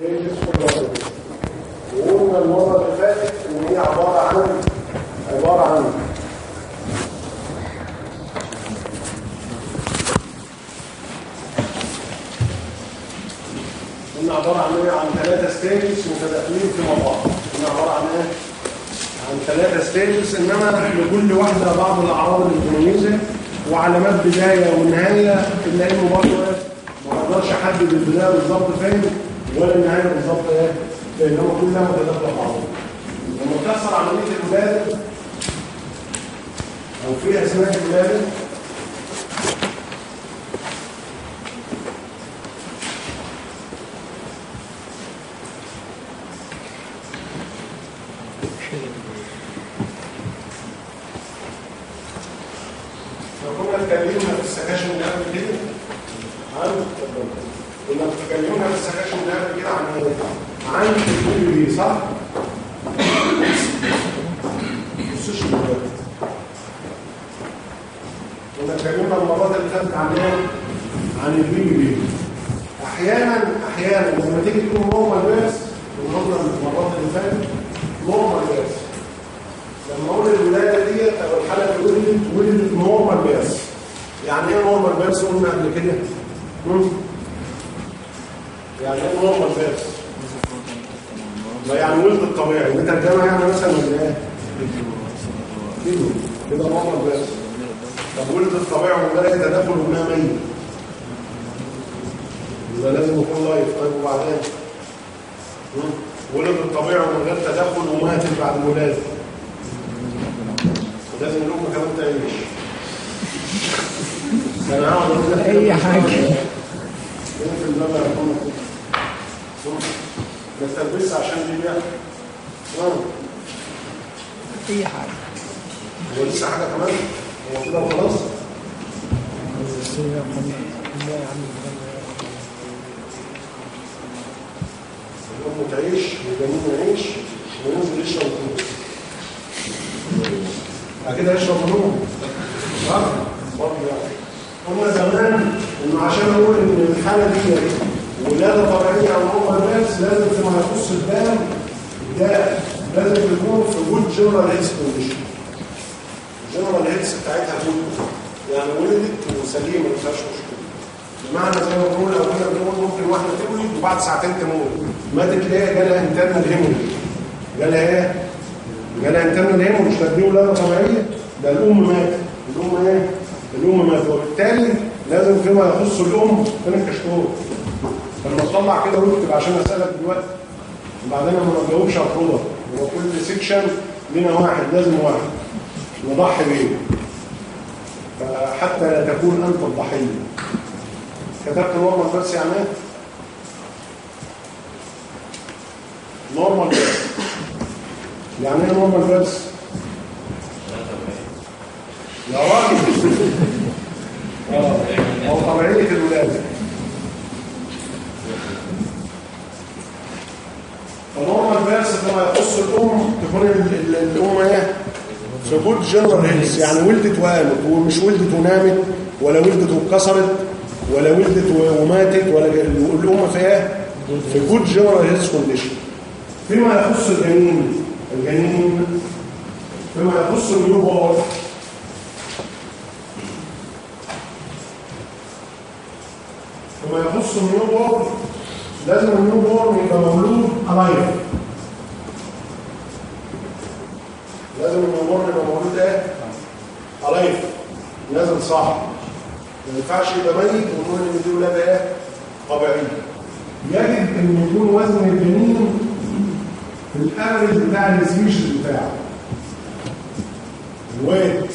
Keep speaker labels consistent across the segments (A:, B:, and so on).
A: وقلنا المرة اللي فاتت إن هي عبارة عن عبارة عن قلنا عبارة عن إيه؟ عن ثلاثة stages متداخلين في بعض قلنا عبارة عن إيه؟ عن ثلاثة stages إنما لكل واحدة بعض الأعراض المتميزة وعلامات بداية ونهاية إلا إنه برضه إيه؟ ما أقدرش أحدد البداية بالظبط فين ولا النهاية بالظبط إيه؟ فين هو كلها متداخلة مع بعض لما تحصل عملية الولادة أو في أثناء الولادة الام إيه؟ الام ماتت وبالتالي لازم فيما يخص الام فين الكشكول لما تطلع كده واكتب عشان أسألك دلوقتي. وبعدين لما ما تجاوبش هطردك هو كل section لنا واحد لازم واحد. نضحي بيه فحتى لا تكون أنت الضحية. كتبت normal بس يعني إيه؟ normal بس يعني إيه normal بس؟ يا راجل آه هو طبيعية الولادة ف normal بس لما يخص الأم تكون ال- ال- الأم إيه؟ في good general health يعني ولدت وقامت ومش ولدت ونامت ولا ولدت واتكسرت ولا ولدت وماتت ولا الأم في إيه؟ في good general health condition فيما يخص الجنين الجنين فيما يخص ال newborn فيما يخص ال newborn لازم ال newborn يبقى مولود alive لازم ال newborn يبقى مولود إيه؟ alive نازل صح. ما ينفعش يبقى ميت ونقول إن دي ولاده إيه؟ طبيعيه يجب إن يكون وزن الجنين في ال average بتاع ال species بتاعه. ال weight.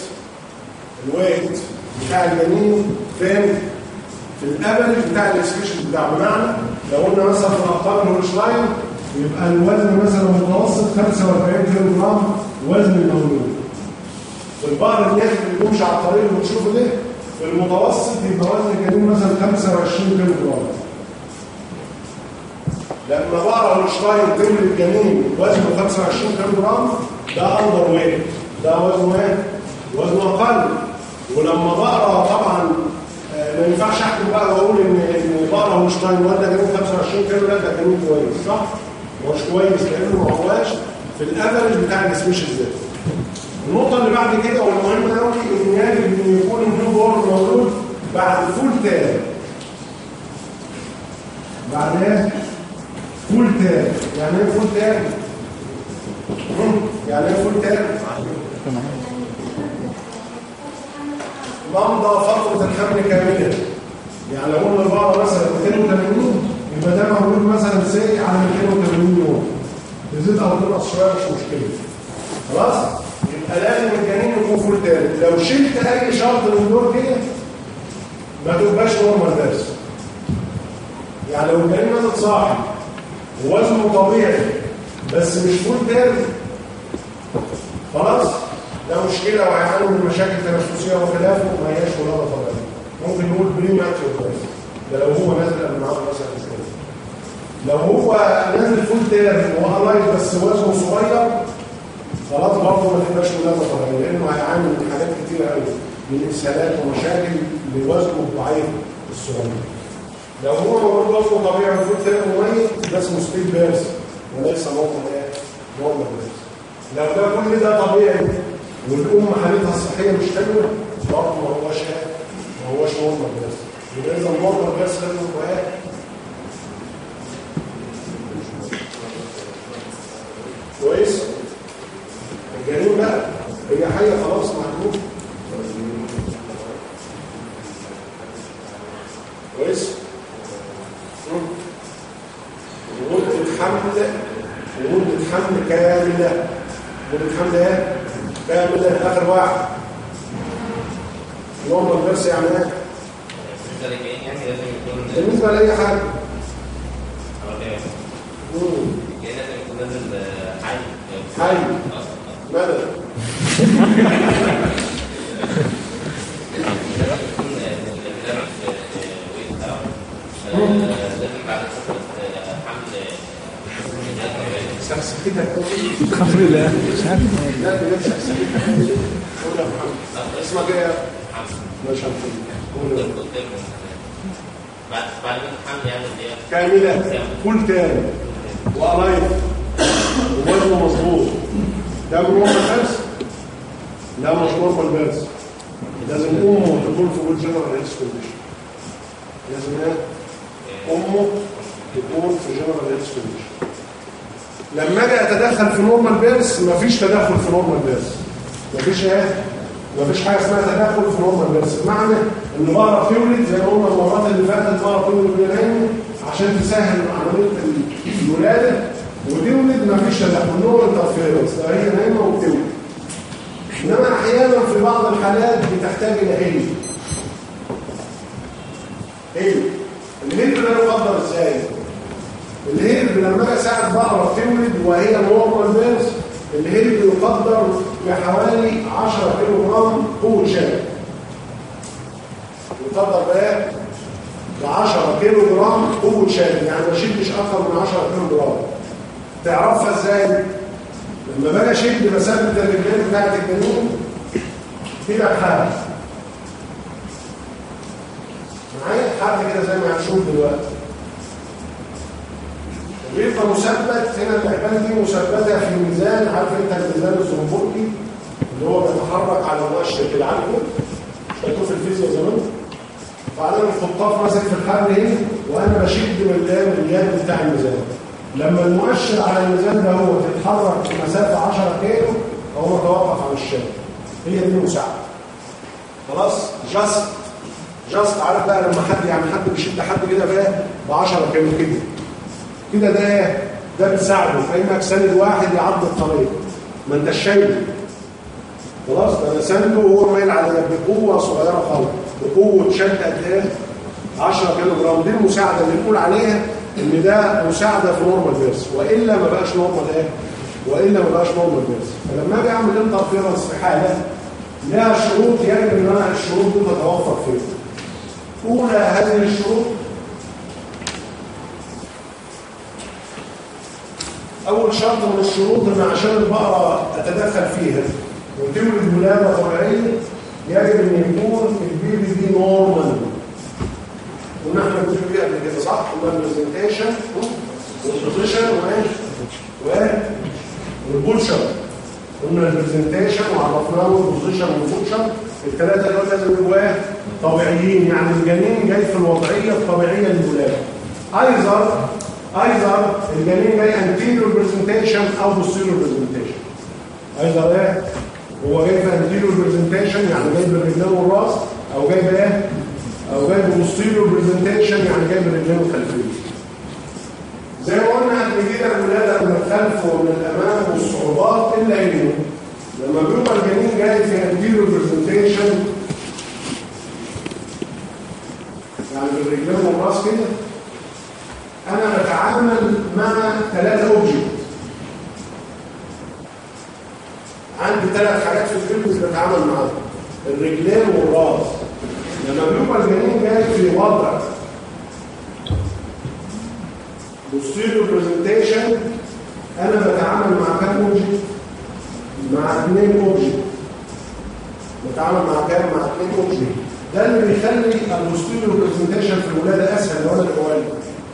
A: ال weight بتاع الجنين فين؟ في ال average بتاع ال species بتاعه بمعنى لو قلنا مثلا في الابقار ال Holstein يبقى الوزن مثلا متوسط 45 كيلو جرام وزن المولود. البقر الناس اللي بيمشي على الطريق اللي ده في المتوسط يبقى وزن الجنين مثلا 25 كيلو جرام لما بقرا الشراين تمر الجنين وزنه 25 كيلو جرام ده اندر ويت ده وزنه إيه؟ وزنه أقل. ولما بقرأ طبعا ما ينفعش أحكم بقى وأقول ان إن البقره هولشتاين ولا جنين 25 كيلو لا ده جنين كويس صح؟ مش كويس لأنه ما هواش في ال average بتاع ال species ده النقطة اللي بعد كده والمهمة قوي إن يجب إن يكون ال new born مولود بعد full term. بعد إيه؟ full term، يعني إيه full term؟ يعني إيه full term؟ ممضى فترة الحمل كاملة. يعني لو قلنا البقرة مثلا 280 يبقى ده مولود مثلا سي على 280 يوم. تزيد أو تنقص شوية مش مشكلة. خلاص؟ يبقى لازم الجنين يكون full term لو شلت أي شرط من دول كده ما تبقاش normal birth يعني لو الجنين نازل صاحي ووزنه طبيعي بس مش full term خلاص ده مشكلة وهيعانوا من مشاكل تنفسية وخلافه ما هياش ولاده طبيعية. ممكن نقول premature بس ده لو هو نازل قبل معاده مثلا كده لو هو نازل full term وهو live بس وزنه صغير خلاص برضه ما تبقاش ولاده طبيعية لأنه هيعاني من حاجات كتيرة قوي من اسهالات ومشاكل لوزنه الضعيف الصغير. لو هو موجود وزنه طبيعي المفروض تلاقي ميت ده اسمه still birth وليس normal إيه؟ normal birth لو ده كل ده طبيعي والام حالتها الصحية مش حلوة برضه ما هوش؟ ما هوش normal birth يبقى إذا ال normal birth لازم يبقى؟ كويس؟ الجنين بقى هي حية خلاص معلوم كويس مدة حمل مدة حمل كاملة مدة حمل إيه؟ كاملة آخر واحد نورمال بس يعني إيه؟
B: يعني. يعني لازم يكون نازل حي.
A: مدى
B: آه، لازم بعد فترة حمل
C: الحمد لله مش عارف
A: لا بجد سكسكتك قول يا محمد اسمك إيه يا
B: حمل
A: ماشي يا محمد قول يا محمد.
B: قدام بعد بعد ما الحمل يعمل إيه؟
A: كاملة فول تاني وقلايف ووزنه مظبوط ده نورمال بس لا مش نورمال بس لازم امه تكون في good general health condition لازم إيه امه تكون في general health condition لما أجي اتدخل في normal birth مفيش تدخل في normal birth مفيش إيه؟ مفيش حاجة اسمها تدخل في normal birth بمعنى إن بقرة تولد زي ما قلنا المرات اللي فاتت بقرة تولد بتنام عشان تسهل عمليه الولادة وتولد مفيش تدخل no interference هي نايمة وبتولد إنما أحيانا في بعض الحالات بتحتاج إلى هيل هيل ال help ده يقدر إزاي؟ الهيل لما أجي اساعد بقرة تولد وهي normal birth ال help يقدر بحوالي 10 كيلو جرام قوه شد يقدر بايه ب 10 كيلو جرام قوه شد يعني ما شدش أكثر من 10 كيلو جرام تعرفها إزاي؟ لما باجي أشد مسافة الرجلين بتاعت الجنين كده بحاجه معايا؟ حد كده زي ما هنشوف دلوقتي. بيبقى مثبت هنا العباده دي مثبتة في ميزان عارف أنت الميزان الزنبركي اللي هو بيتحرك على مؤشر كده عارفه شفتوه في الفيزياء زمان؟ وبعدين الخطاف ماسك في الحبل هنا وأنا بشد من اليد بتاع الميزان. لما المؤشر على الميزان ده هو تتحرك في مسافة 10 كيلو هو توقف عن الشد هي دي المساعدة. خلاص؟ just. just عارف بقى لما حد يعني حد بيشد حد كده بقى ب 10 كيلو كده. كده ده ده بتساعده فإنك سند واحد يعدي الطريق. ما أنت شايله خلاص؟ ده أنا سنده وهو مايل على بقوة صغيرة خالص. بقوة شد قد إيه 10 كيلو جرام. دي المساعدة اللي بنقول عليها إن ده مساعدة في normal birth وإلا ما بقاش normal إيه؟ وإلا ما بقاش normal birth فلما أجي أعمل interference في حالة لها شروط يجب إن أنا الشروط دي تتوفر فيها أولى هذه الشروط أول شرط من الشروط أن عشان البقرة اتدخل فيها. وتولد ولاده طبيعيه يجب أن يكون ال PPP normal كنا إحنا بنقول بيه قبل كده صح؟ قلنا ال presentation وال position وال posture قلنا ال presentation وعرفناه ال position وال posture الثلاثه دول لازم يبقوا إيه؟ طبيعيين. يعني الجنين جاي في الوضعية الطبيعية للولاده either either الجنين جاي anterior presentation أو posterior presentation either إيه هو جاي في anterior presentation يعني جاي بالرجلين والراس أو جاي بايه أو جاي posterior presentation يعني جاي بالرجلين الخلفيه زي ما قلنا قبل كده الولاده من الخلف ومن الامام والصعوبات الا انه لما بيبقى الجنين جاي في anterior presentation يعني بالرجلين والراس كده أنا بتعامل مع ثلاثة object عندي ثلاث حاجات في الفيلم بتعامل معاهم. الرجلين والراس. لما بيبقى الجنين جاي في وضع posterior presentation. أنا بتعامل مع كام object مع اثنين object بتعامل مع كام؟ مع اثنين اوبجكت ده اللي بيخلي ال posterior presentation في الولادة أسهل لو أنا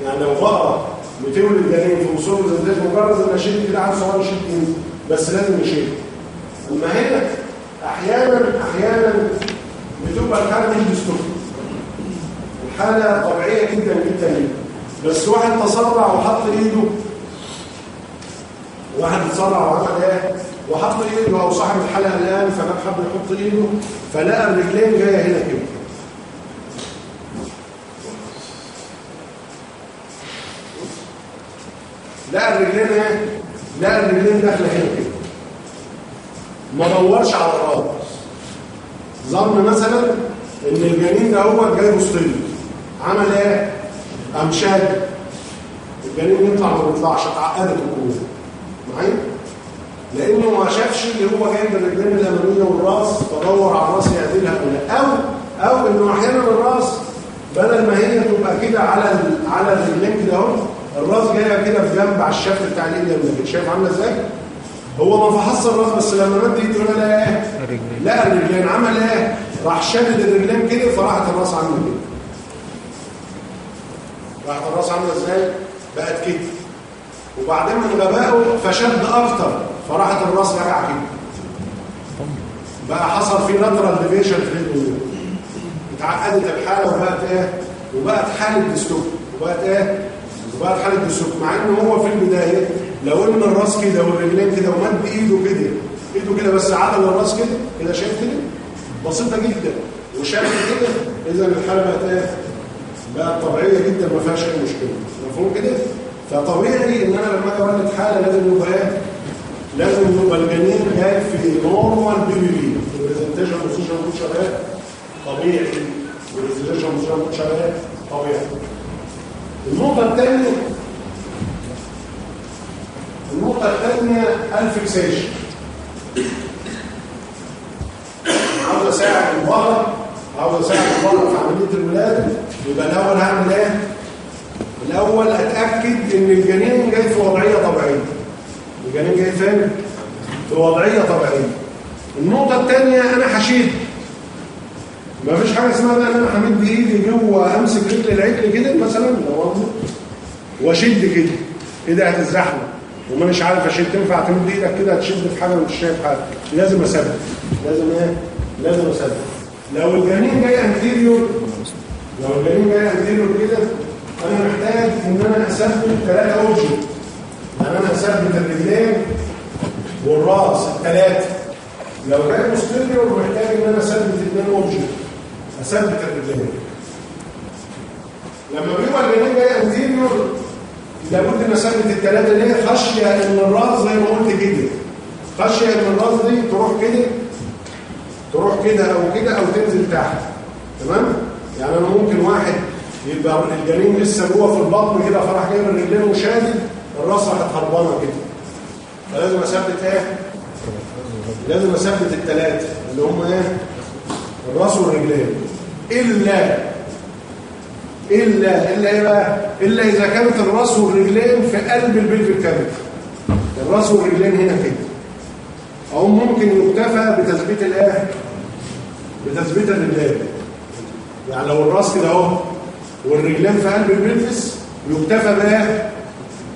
A: يعني لو بقرا بتولد الجنين في posterior presentation مجرد إن اشيل كده عن صغير ايدي بس لازم اشيل أما هنا أحيانا أحيانا بتبقى الحاله مش dystocic الحالة طبيعية جدا جدا. جدا بس واحد تسرع وحط إيده واحد تسرع وعمل إيه؟ وحط إيده أو صاحب الحالة قلقان فكان حب يحط إيده فلقى الرجلين جاية هنا كده. لقى الرجلين إيه؟ لقى الرجلين داخلة هنا كده. ما دورش على الراس ظن مثلا إن الجنين ده هو جاي مستلم عمل إيه؟ قام شاد. الجنين يطلع ما بيطلعش اتعقدت الكوره معايا؟ لأنه ما شافش اللي هو جايب الرجلين الأمامية والرأس فدور على الراس يعدلها ولا أو أو إنه أحيانا الرأس بدل ما هي تبقى كده على. على الرجلين كده أهو الراس جاية كده في جنب على الشكل بتاع الايد اليمين شايف عاملة إزاي؟ هو ما فحص الراس بس لما مد ايده لقى إيه؟ لقى الرجلين. عمل إيه؟ راح شدد الرجلين كده فراحت الراس عاملة كده. راحت الراس عاملة إزاي؟ بقت كده. وبعدين من غبائه فشد أكتر فراحت الراس رجع كده. بقى حصل فيه lateral deviation في ال head اتعقدت الحالة وبقت إيه؟ وبقت حالة dystocia وبقت إيه؟ وبقت حاله dystocia مع ان هو في البداية لو إن الرأس كده والرجلين كده ومد إيده كده إيده كده بس عدل الرأس كده كده شايف كده؟ بسيطة جدا. وشايف كده؟ اذا الحالة بقت إيه؟ بقت طبيعية جدا ما فيهاش أي مشكلة. مفهوم كده؟ فطبيعي إن أنا لما أجي اولد حالة لازم يبقى إيه؟ لازم يبقى الجنين جاي في normal P P ال presentation position شغال طبيعي. ال presentation position شغال طبيعي. النقطة الثانية النقطة الثانية ال fixation عاوز اساعد البقره عاوز اساعد البقره في عملية الولاده يبقى الأول هعمل إيه؟ الأول أتأكد إن الجنين جاي في وضعية طبيعية. الجنين جاي فين؟ في وضعية طبيعية. النقطة الثانية أنا هشيل ما فيش حاجة اسمها بقى إن أنا همد ايدي جوه امسك رجل العجل كده مثلا؟ لو وأشد كده. ايدي هتتزحلق وما مش عارف أشد. تنفع تمد إيدك كده تشد في حاجة مش شايف حاجة. لازم اثبت لازم إيه؟ لازم اثبت لو الجنين جاي انتيريور لو الجنين جاي anterior كده أنا محتاج إن أنا اثبت ثلاثة object يعني أنا اثبت الرجلين والرأس الثلاثه لو كان posterior محتاج إن أنا اثبت اثنين object اثبت الرجلين لما بيبقى الجنين جاي anterior لابد إن اثبت الثلاثه ليه خشية ان الراس زي ما قلت كده. خشية ان الراس دي تروح كده تروح كده أو كده أو تنزل تحت. تمام؟ يعني أنا ممكن واحد يبقى الجنين لسه جوه في البطن كده فراح جايب الرجلين وشادد الراس راحت هربانه كده. فلازم أثبت إيه؟ لازم أثبت الثلاثه اللي هم إيه؟ الراس والرجلين. إلا إلا إلا إيه بقى؟ إلا إذا كانت الرأس والرجلين في قلب ال pelvic cavity الرأس والرجلين هنا كده. أو ممكن يكتفى بتثبيت الايه بتثبيت الرجلين. يعني لو الرأس كده أهو والرجلين في قلب البلفس يكتفى بقى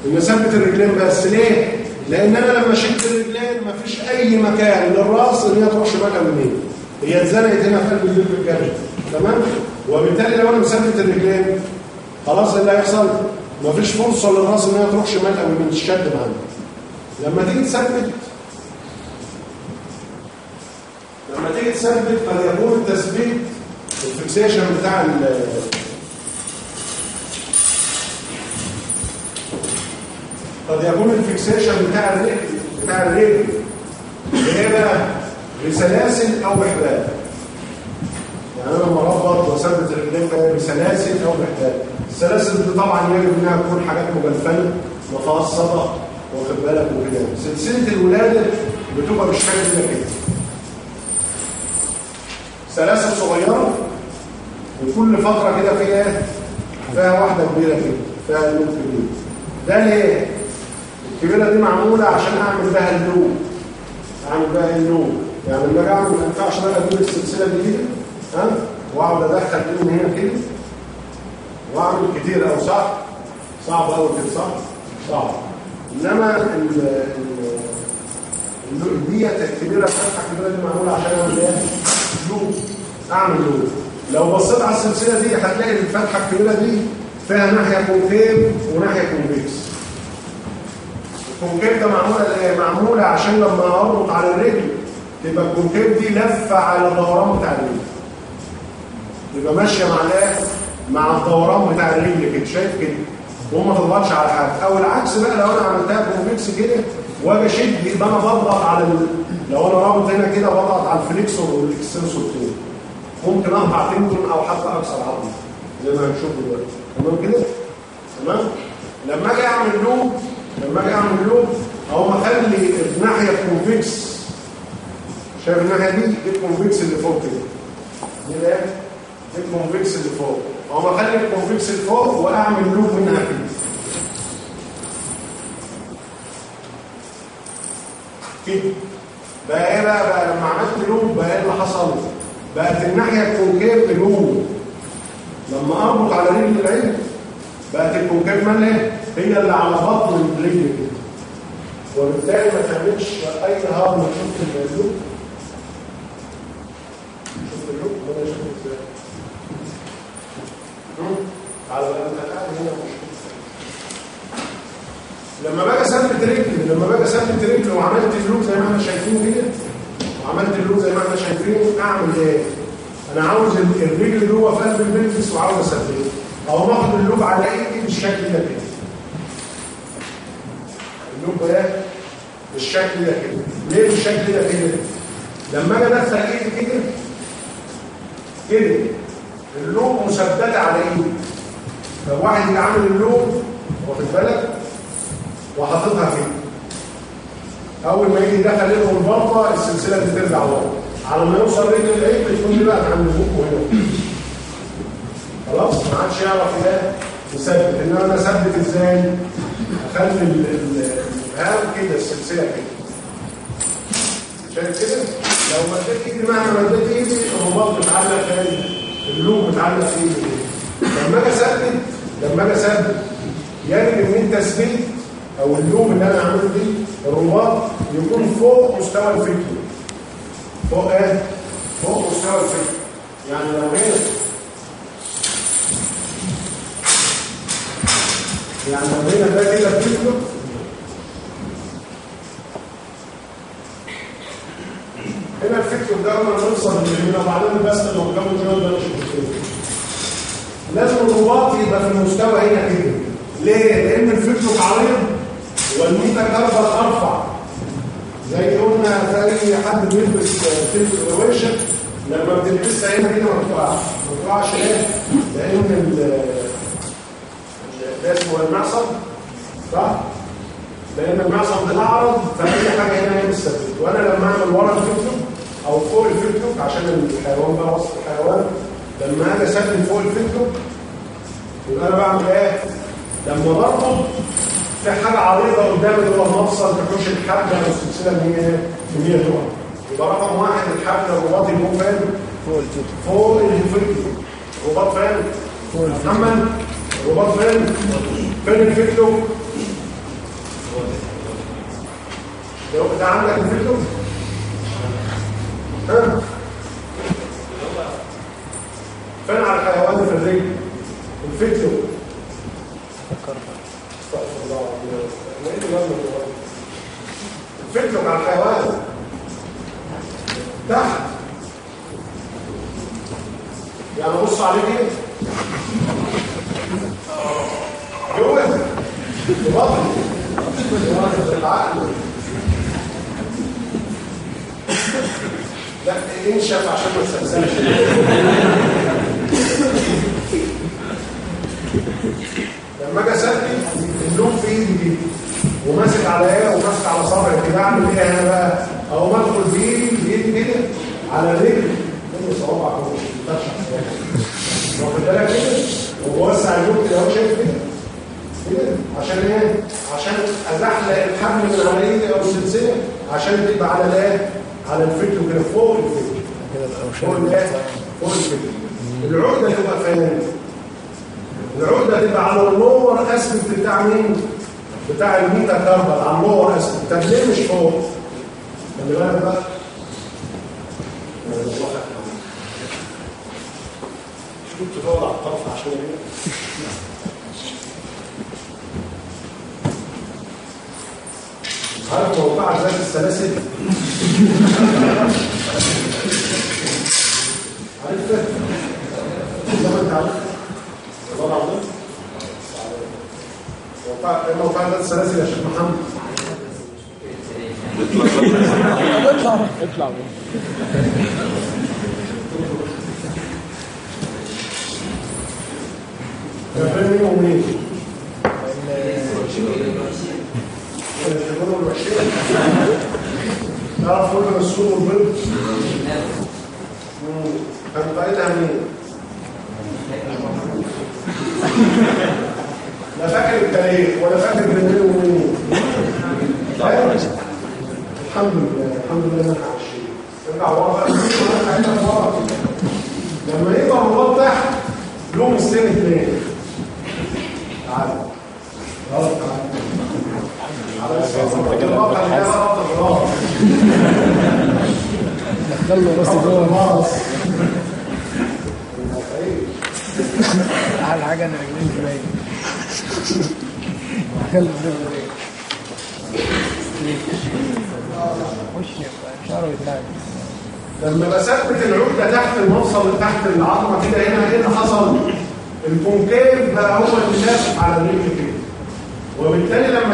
A: ان اثبت الرجلين بس. ليه؟ لأن أنا لما شلت الرجلين مفيش أي مكان للرأس إن هي تروح أو يمين هي اتزنقت هنا في قلب البلفس الجانبي تمام؟ وبالتالي لو أنا مثبت الرجلين خلاص إيه اللي هيحصل؟ مفيش فرصة للرأس إن هي تروح شمال أو يمين تشد معانا لما تيجي تثبت لما تيجي تثبت قد يكون التثبيت ال fixation بتاع ال قد يكون ال fixation بتاع الرجل بتاع الرجل بقى بسلاسل أو بحبال يعني أنا لما أربط وأثبت الرجلين بسلاسل أو بحبال السلاسل دي طبعا يجب إنها تكون حاجات مجلفله مفصلة واخد بالك وكده. سلسلة الولادة بتبقى مش حاجة كده كده. سلاسل صغيرة وكل فتره كده فيها فيها واحدة كبيرة كده فيها لوب كبير. ده ليه؟ الكبيرة دي معمولة عشان أعمل بها اللوب أعمل بها ال loop يعني لما أجي أعمل ما ينفعش بقى أجيب السلسلة دي كده واقعد أدخل دي من هنا كده. واعمل كتير أو صعب صعب قوي كده صح؟ صعب. إنما ديت الكبيرة الفتحه الكبيره دي معمولة عشان اعمل إيه؟ loop أعمل loop لو بصيت على السلسلة دي هتلاقي الفتحة الكبيرة دي فيها ناحية concave وناحية convex ال concave ده معمولة معمولة عشان لما أربط على الرجل تبقى ال concave دي لفة على الدوران بتاع الرجل. تبقى ماشية مع الايه مع الدوران بتاع الرجل كده شايف كده. وما تضغطش على حاجة. أو العكس بقى لو أنا عملتها convex كده وأجي أشد يبقى أنا بضغط على ال... لو أنا رابط هنا كده بضغط على ال flexor وال extensor كده ممكن اقطع tendon أو حتى اكسر عظم زي ما هنشوف دلوقتي. تمام كده؟ تمام؟ لما أجي أعمل loop لما أجي أعمل loop أو أخلي الناحية convex شايف الناحية دي؟ ال convex اللي فوق كده. دي دي ال convex اللي فوق أو اخلي ال convex اللي فوق وأعمل loop منها كده كده بقى إيه بقى, بقى لما عملت loop بقى إيه اللي حصل؟ بقت الناحية ال concave loop لما أربط على رجل الجنين بقت ال concave مالها هي اللي على بطن الرجل وبالتالي ما تعملش أي harm شفت ال loop شفت ال loop ولا شفت إزاي على الانتقال هنا لما باجي اثبت رجل لما باجي اثبت رجل وعملت ال loop زي ما إحنا شايفين كده وعملت ال loop زي ما إحنا شايفين اعمل إيه؟ أنا عاوز الرجل اللي هو قلب ال pelvis وعاوز اثبته أو باخد ال loop على ايدي بالشكل ده كده؟ ال loop ده بالشكل ده كده. ليه بالشكل ده كده؟ لما أجي ادخل ايدي كده كده ال loop مثبتة على ايدي. لو واحد اللي عامل ال loop واخد بالك؟ وحاططها كده أول ما يجي يدخل لهم البلطه السلسلة دي ترجع ورا. على ما يوصل رجل العيد بتكون دي بقى عند بوكه هنا خلاص؟ ما عادش يعرف إيه يثبت. إنما أنا أثبت إزاي؟ أخلي الهام كده السلسلة كده. شايف كده؟ لو مديت ايدي مهما مديت ايدي الرباط متعلق تاني. اللوب متعلق في ايدي لما أجي أثبت لما أجي اثبت إن أنت تثبيت أو اللوب اللي أنا عامله دي الرباط يكون فوق مستوى الفكر. فوق إيه؟ فوق مستوى الفكر. يعني لو هنا يعني لو هنا ده كده الفكر هنا الفكر ده لما نوصل هنا وبعدين بس لو كمل جوه ده مش مشكلة. لازم الرباط يبقى في المستوى هنا كده ليه؟ لأن الفكر عريض والميتا كاربر أرفع زي قلنا زي حد بيلبس تلبس رويشه لما بتلبسها هنا كده ما بتقعش ما بتقعش ليه؟ لأن ده اسمه المعصم صح؟ لأن المعصم ده أعرض فأي حاجة هنا هي بتثبت وأنا لما أعمل ورا الفكر أو فوق الفكر عشان الحيوان بقى وسط الحيوان لما أجي اثبت فوق الفكر يبقى أنا بعمل إيه؟ لما بربط في حاجة عريضة قدامي اللي هو المفصل تخش الحبل أو السلسلة اللي هي اللي هي تقع يبقى رقم واحد الحبل الرباط يكون فين؟
C: فوق الفكر
A: فوق الفكر الرباط فين؟
C: فوق الفيديو.
A: محمد الرباط فين فين الفيديو ده عندك الفيديو ها فين على الحيوان في الرجل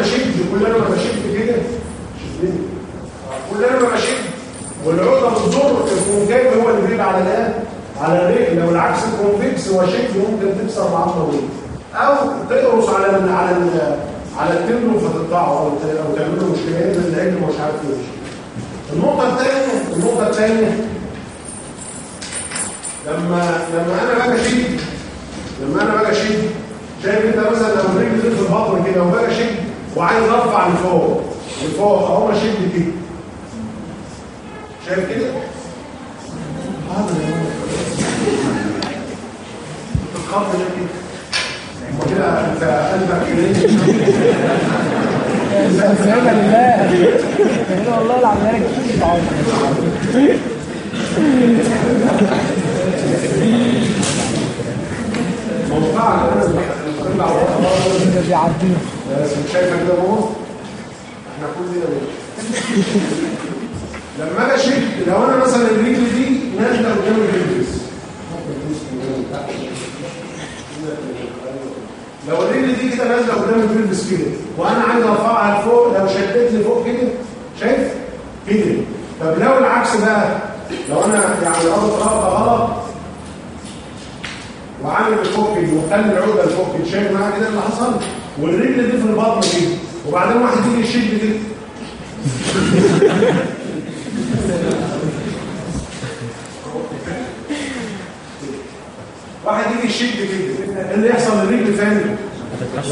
A: اشد كل أنا ما بشد كده كل أنا ما بشد والعقدة بتضر الكونكيف هو اللي بيبقى على الايه؟ على الرجل. لو العكس الكونفكس هو ممكن تكسر العظمه دي أو تقرص على ال على ال على التندون فتقطعه أو أو تعمل له مشكلة ينزل العجل مش عارف يمشي. النقطة الثانية النقطة الثانية. لما لما أنا باجي أشد لما أنا باجي أشد شايف أنت مثلا لو الرجل في البطن كده وباجي أشد وعايز أرفع لفوق لفوق أقوم أشد كده شايف كده؟ حاضر يا. الخط ده أنت قلبك
C: تعاون
A: موقعك أنا بطلع ورا
C: ده
A: لما أجي اشد لو أنا مثلا الرجل دي نازلة قدام الرجل لو الرجل دي كده نازلة قدام البلبس كده وأنا عايز ارفعها لفوق لو شديت لفوق كده شايف؟ كده. طب لو العكس بقى لو أنا يعني رابط رابطه غلط وعامل الفوق كده وخلي لفوق كده شايف معايا كده اللي حصل؟ والرجل دي في البطن كده وبعدين واحد يجي يشد كده واحد يجي يشد كده اللي يحصل للرجل ثاني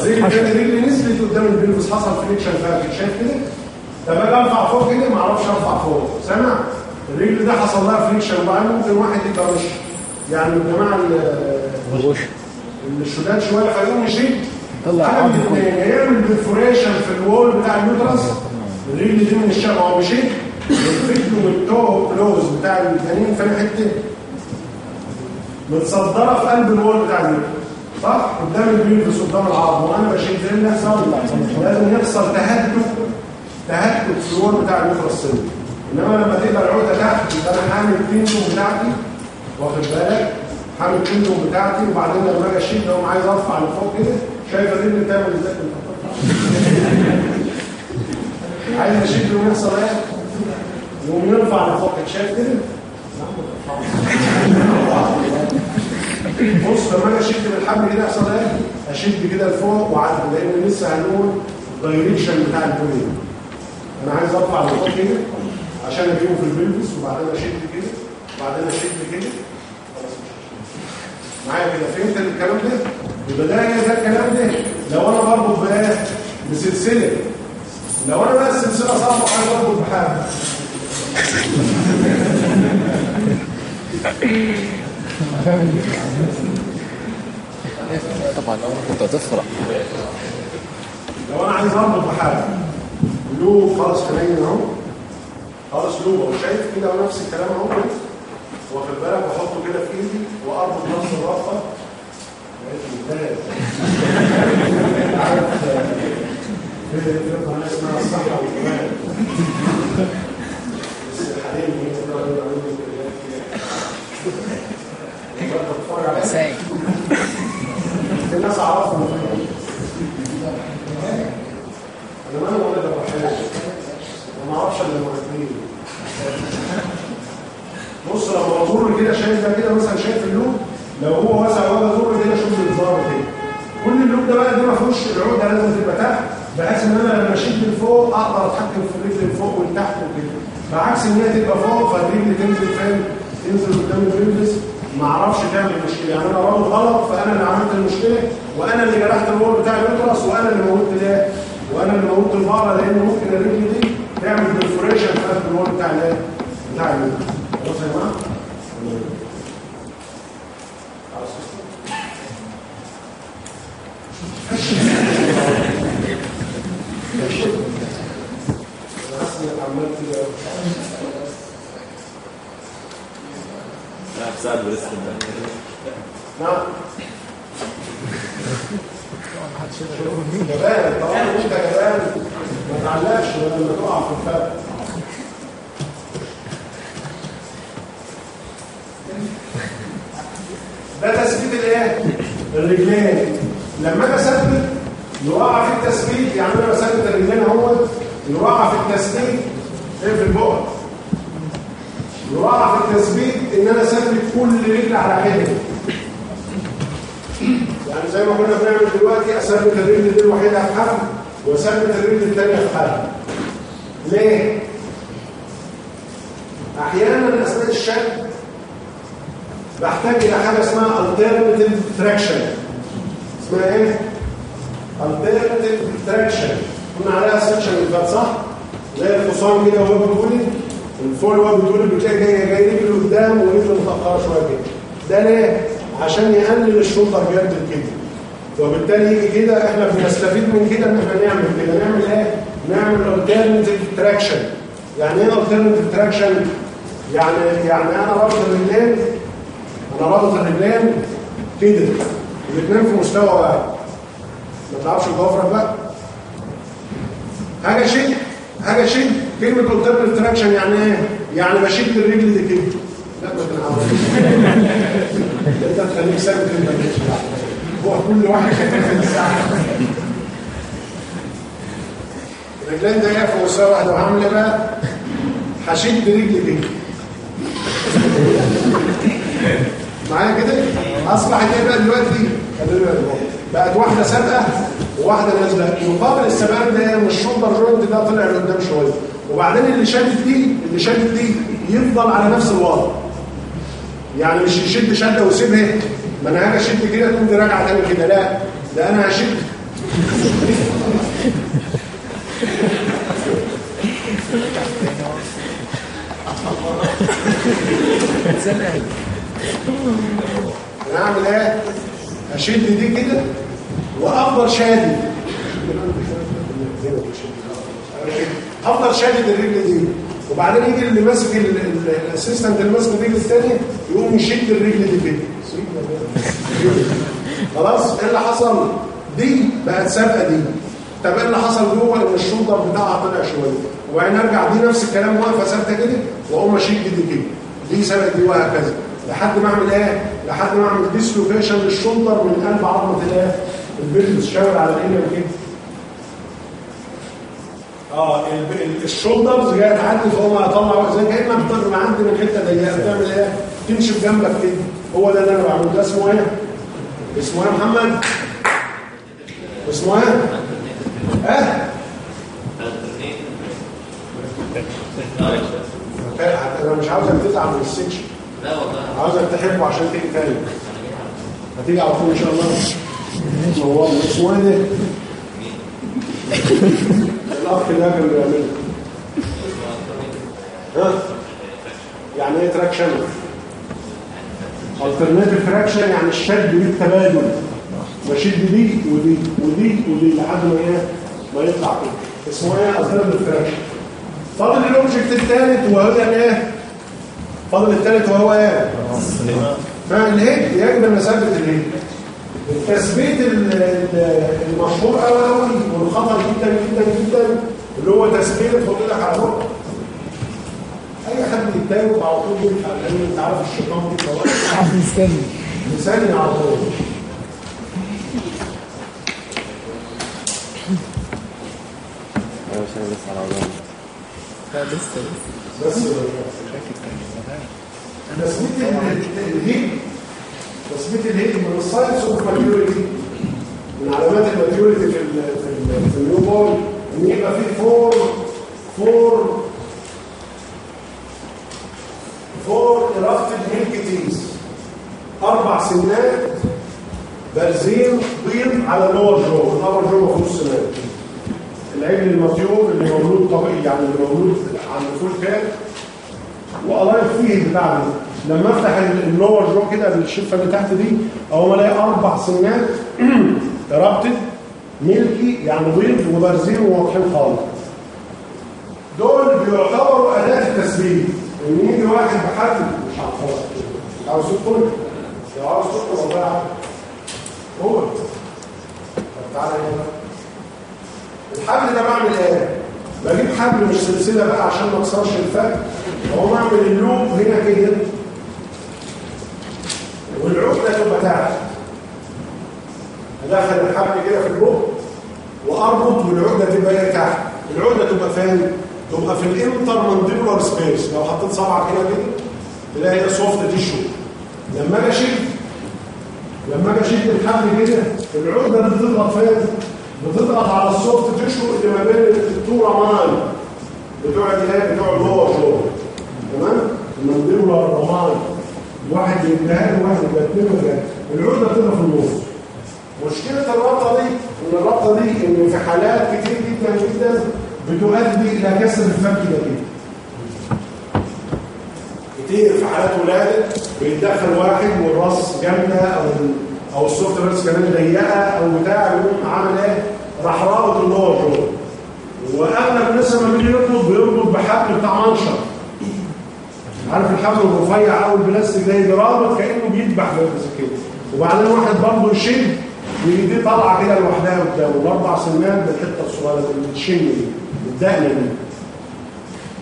A: الرجل ثاني الرجل نزلت قدام ال pelvis حصل flexion فيها شايف كده؟ طب أجي أرفع فوق كده؟ ما أعرفش أرفع فوق. سامع؟ الرجل ده حصل لها فريكشن وبعدين ممكن واحد مش يعني الجماعة ال-
C: غش
A: الشداد شوية فيقوم يشد
C: طلع عظم
A: يعمل برفوريشن في الوول بتاع اليوترس الرجل دي من الشبع هو بيشد الفكر والتو كلوز بتاع الجنين فين حتة. متصدرة في قلب الوول بتاع اليوترس صح؟ قدام البيلفس قدام العظم وأنا بشد إيه اللي يحصل لازم يحصل تهتك تهتك في ال wall بتاع ال uterus إنما لما تبقى العقده تحت يبقى أنا حامل ال tension بتاعتي واخد بالك؟ حامل ال tension بتاعتي وبعدين لما أجي أشيل أقوم عايز أرفع لفوق كده شايف الرجل بتعمل إزاي؟ عايز أشيل يقوم يحصل إيه؟ يقوم يرفع لفوق شايف كده؟ بص لما أجي اشد بالحبل كده يحصل إيه؟ اشد كده لفوق واعدي لأن لسه هنقول ال direction بتاع ال pulling أنا عايز أرفع لفوق كده عشان أجيبه في ال pelvis وبعدين اشد كده وبعدين اشد كده. معايا كده. فهمت الكلام ده؟ يبقى ده ده الكلام ده. لو أنا بربط بايه؟ بسلسلة لو أنا بقى السلسلة صعبة وعايز اربط بحاجه
C: طبعا كنت هتفرق.
A: لو أنا عايز اربط بحاجه له خلاص كمان أهو. خلاص اهو شايف كده هو نفس الكلام أهو. واخد بالك واحطه كده في ايدي واربط نفس ممتاز عارف في قناه اسمها الصحه والجمال بس حاليا هي بتقدر تعمل كده بتتفرج على
C: ساي
A: في ناس اعرفهم أنا ما أنا ولد الرحمن وما أعرفش الا المعتمين بص لما بزور كده شايف ده كده مثلا شايف اللوب لو هو واسع ولا زور كده شوف الإنذار كده كل اللوب ده بقى ده ما فيهوش العقده لازم تبقى تحت بحيث إن أنا لما اشد لفوق أقدر أتحكم في الرجل لفوق ولتحت وكده بعكس إن هي تبقى فوق فالرجل تنزل فين؟ تنزل قدام ال pelvis ما أعرفش تعمل مشكلة يعني أنا رابط غلط فأنا اللي عملت المشكلة وأنا اللي جرحت ال wall بتاع ال uterus وأنا اللي موتت ده وأنا اللي موتت البقره لأن ممكن الرجل دي تعمل perforation في قلب ال wall بتاع الايه؟ بتاع ال uterus خلاص يا جماعة؟ ما تعلقش لما تقع في الفرق ده تثبيت الإيه؟ الرجلين. لما أنا اثبت يقع في التثبيت يعني أنا بثبت الرجلين أهوت. يقع في التثبيت إيه في البقع؟ يقع في التثبيت إن أنا اثبت كل رجل على حده يعني زي ما كنا بنعمل دلوقتي اثبت الرجل دي الوحيدة في حبل واثبت الرجل الثانية في حبل ليه؟ أحيانا أثناء الشد بحتاج إلى حاجة اسمها alternative traction. اسمها إيه؟ alternative traction. كنا عليها section اللي فات صح؟ زي الحصان كده وهو بيتولد ال foal وهو بيتولد بتلاقي جاي جاي رجل قدام ورجل متأخرة شوية كده. ده ليه؟ عشان يقلل الشولدر جارد كده وبالتالي يجي كده إحنا بنستفيد من كده إن إحنا نعمل كده. نعمل إيه؟ نعمل alternative traction. يعني إيه alternative traction يعني يعني أنا رابط الرجلين رابط الرجلين كده الاثنين في مستوى واحد. ما تعرفش الضفرك بقى حاجة شد حاجة شد كلمة alternative traction يعني إيه؟ يعني بشد الرجل دي كده. لا ما تنعرفش أنت تخليك ثابت انت هو كل واحد الرجلين ده في مستوى واحد. وهعمل إيه بقى؟ هشد رجلي كده. معايا كده؟ اصبحت إيه بقى دلوقتي. بقت واحدة سابقة وواحدة نازلة. مقابل السباق من الشولدر جوينت ده طلع لقدام شوية. وبعدين اللي شدت دي اللي شدت دي يفضل على نفس الوضع. يعني مش يشد شدة ويسيبها. ما أنا هاجي اشد كده تقوم دي راجعة تاني كده. لا ده أنا هشد. أنا هعمل إيه؟ اشد دي كده وأفضل شادد أفضل شادد الرجل دي. وبعدين يجي اللي ماسك ال- ال- ال assistant اللي ماسك الرجل الثانية يقوم يشد الرجل دي كده خلاص؟ إيه اللي حصل؟ دي بقت سابقة دي. طب إيه اللي حصل جوه؟ إن ال shoulder بتاعها طلع شوية. وبعدين أرجع دي نفس الكلام واقفه ثابته كده وأقوم أشد دي كده دي سابقة دي وهكذا. لحد ما اعمل إيه؟ لحد ما اعمل dislocation لل shoulder من قلب عظمة الايه ال pelvis شاور على ال ilium كده آه ال- ال- ال shoulders جاية تعدي فهو اطلع زي كأنك بتطلع عندي من حتة ضيقه بتعمل إيه؟ تمشي بجنبك كده. هو ده اللي أنا بعمله. ده اسمه إيه؟ اسمه إيه محمد؟ اسمه إيه؟ آه؟ أنا مش عاوزك تزعل من ال section
B: لا والله.
A: عاوزك تحبه عشان تيجي تاني. هتيجي على طول إن شاء الله. هو اسمه إيه ده؟ الأخ ده كان بيعمله. ها؟ يعني إيه traction alternative traction يعني الشد بالتبادل. بشد دي ودي ودي ودي لحد ما إيه؟ ما يطلع كده. اسمه إيه؟ alternative traction فاضل ال object الثالث وهو إيه؟ فاضل الثالث وهو إيه فالهيد يجب أن اثبت الهيد التثبيت ال- ال- المشهور قوي قوي والخطر جدا جدا جدا اللي هو تثبيت على نقطه أي حد يتجاوب على طول ينفع لأن أنت عارف الشيطان دي خلاص.
C: عارف نستني
A: لساني على طول.
C: لا لسه لسه
A: بس
C: شاكك كان
A: تثبيت ال- ال head تثبيت ال head من ال signs of maturity. من علامات ال maturity في ال ال new إن يبقى فيه four four four erupted milk teeth أربع سنات بارزين بيض على ال lower jaw. ال lower jaw فيهوش سنات العجل المطيور اللي مولود طبيعي يعني اللي مولود عند فول كات وقرايب فيه بتاع ده. لما افتح ال- اللور جو كده الشفه اللي تحت دي اهو الاقي أربع سنات رابطت ملكي يعني بيض وبارزين وواضحين خالص. دول بيعتبروا أداة التثبيت إن يجي واحد بحد مش عارف عاوز تدخل لو عاوز تدخل والله هو. طب تعالى هنا. الحبل ده بعمل إيه؟ بجيب حبل مش سلسله بقى عشان ما اكسرش الفك واقوم أعمل ال loop هنا كده والعقده تبقى تحت أدخل الحبل كده في البق وأربط والعقده تبقى إيه تحت. العقده تبقى فين تبقى في ال inter mandibular space. لو حطيت صبعك هنا كده تلاقي soft tissue لما أجي لما أجي أشيل الحبل كده العقده بتضغط فين بتضغط على ال soft tissue اللي ما بين ال two rami بتوع الايه بتوع ال lower jaw تمام؟ ال mandibular rami واحد يديها له واحد يبقى اتنين وثلاثه العقده بتبقى في النص. مشكلة الرابطة دي إن الرابطة دي إن في حالات كتير جدا جدا بتؤدي إلى كسر الفك ده كده. كتير في حالات ولادة بيتدخل واحد والراس جامدة أو أو ال soft ways كمان ضيقة أو بتاع يقوم عامل إيه؟ راح رابط ال lower jaw واغلب الناس لما بيجي يربط بيربط بحبل بتاع منشر عارف الحبل الرفيع أو البلاستيك ده؟ يجي رابط كأنه بيذبح بس كده. وبعدين واحد برضه يشد دي طالعة كده لوحدها قدامه. الأربع سنات بالحتة الصغيرة دي ال chin دي الدقنة دي.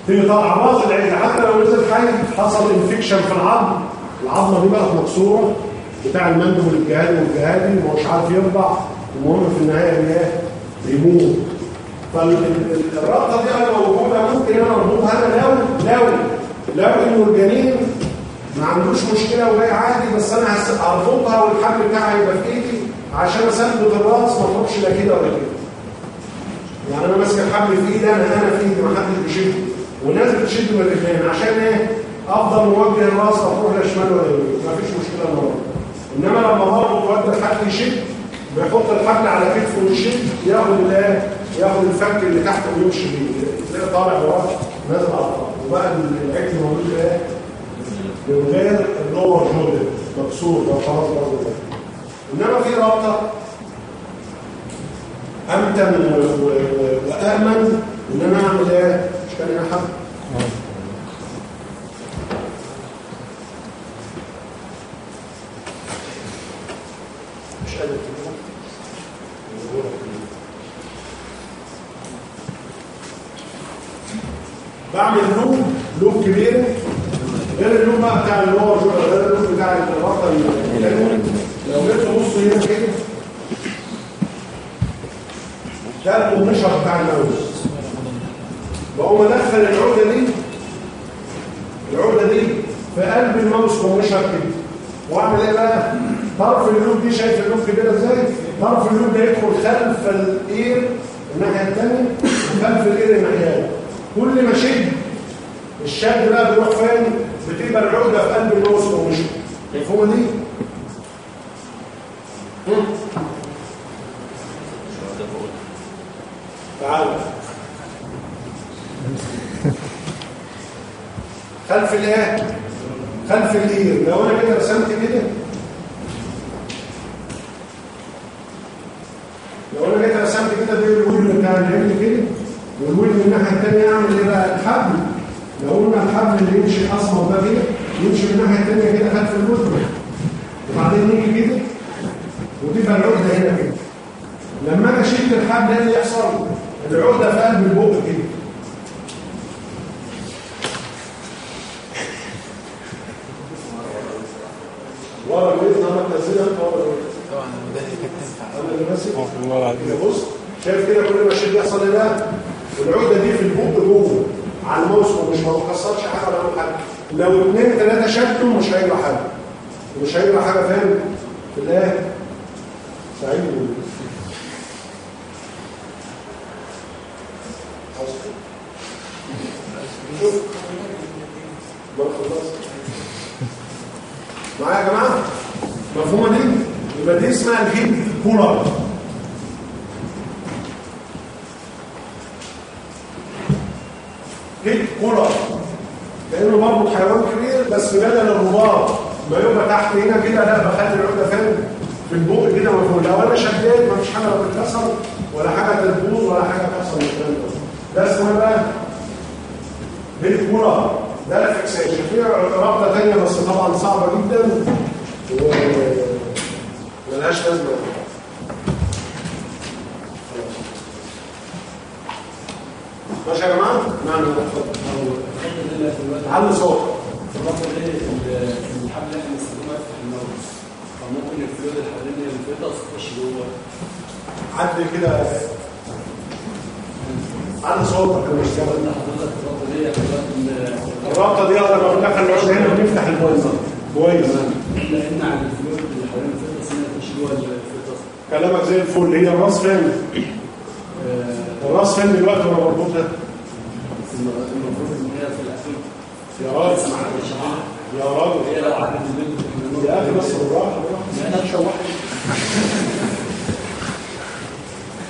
A: تيجي طالعة باظ العين حتى لو نزل حي حصل انفكشن في العظم. العظمة دي بقت مكسورة. بتاع المندب الجهادي والجهادي ومش عارف يرضع المهم في النهاية إيه يموت فالرابطه دي أنا موجودة ممكن أنا أربطها أنا لو لو لو انه الجنين ما عندوش مشكلة وجاي عادي بس أنا أربطها والحبل بتاعها يبقى في إيدي عشان اثبت الرأس ما تروحش لا كده ولا كده. يعني أنا ماسك الحبل في إيدي أنا أنا في إيدي ما حدش بيشده والناس بتشد من الاثنين عشان إيه؟ أفضل موجه الرأس لا تروح لا شمال ولا يمين. ما فيش مشكلة النهارده. إنما لما بربط وادي الحبل يشد بيحط الحبل على كتفه ويشد ياخد الايه ياخد الفك اللي تحت ويمشي بيه. تلاقي طالع وراه نازل على الأرض. وبقى العجل موجود إيه من غير اللور جودة مكسور. لو خلاص برضه إنما في رابطة أمتن وامن إن أنا أعمل إيه مش كان هنا تجيبه بعمل loop loop كبير. غير ال loop بقى بتاع اللي هو غير ال loop بتاع الرابطه. لو جيت تبص هنا كده ده المنشر بتاع ال mouth بقوم أدخل العقدة دي العقدة دي في قلب ال mouth commissure كده. وأعمل إيه بقى؟ طرف ال loop دي شايف ال loop كبيره إزاي طرف ال loop ده يدخل خلف ال ear الناحية الثانية وخلف ال ear الناحيه كل ما شد الشد بقى بيروح فين؟ بتبقى العقده في قلب ال mouth commissure مفهومه دي؟ تعالوا خلف الايه؟ خلف ال ear لو أنا كده رسمت كده أنا كده رسمت كده ده الويل بتاع العين كده؟ والويل من الناحية الثانية اعمل إيه بقى الحبل. لو قلنا الحبل اللي يمشي اسمر ده كده يمشي من الناحية الثانية كده خلف الويل وبعدين نيجي كده وتبقى العقدة هنا كده. لما أنا اشيل الحبل إيه اللي يحصل؟ العقدة في قلب البق كده. ورا الوزن ورا الوزن.
B: طبعا ده اللي
C: والله العظيم
A: بص شايف كده كل ما الشيء بيحصل إيه بقى العقده دي في البق جوه على الماوس ومش ما بتكسرش حاجة ولا حاجة. لو اثنين ثلاثة شدوا مش هيجرى حاجة. مش هيجرى حاجة فاهم؟ في الايه سعيد. بيقول. شوف. معايا يا جماعة؟ مفهومة دي؟ يبقى دي اسمها الهيد بولار هيد بولار لأنه برضه حيوان كبير بس بدل الرباط ما يبقى تحت هنا كده لا بخلي العقده فين في البوق كده مفهوم لو أنا شديت مفيش حاجة بتتكسر ولا حاجة تبوظ ولا حاجة تحصل. الكلام ده ده اسمه بقى head halter ده ال fixation في رابطة ثانية بس طبعا صعبة جدا. وملهاش لازمة. ماشي يا جماعة؟ نعم اتفضل علي صوت
D: الرقم الحبل اللي إحنا بنستخدمه يفتح ال mouth فممكن ال fluid الحوالين ال fetus تخش جوه
A: عدل كده علي صوتك سامع.
D: حضرتك الرابطة دي
A: لما بندخل العود هنا بنفتح البوز كويس
D: ان على ال fluid اللي حوالين ال fetus انها تخش جوه ال fetus
A: كلامك زي الفل. هي الراس فين؟ الراس فين دلوقتي وأنا مربوطه؟
D: المفروض إن هي في الاخير
A: يا راجل يا راجل
D: هي لو عدت البنت إحنا
A: يا أخي بس بالراحه بالراحه
D: أنا اتشوحت.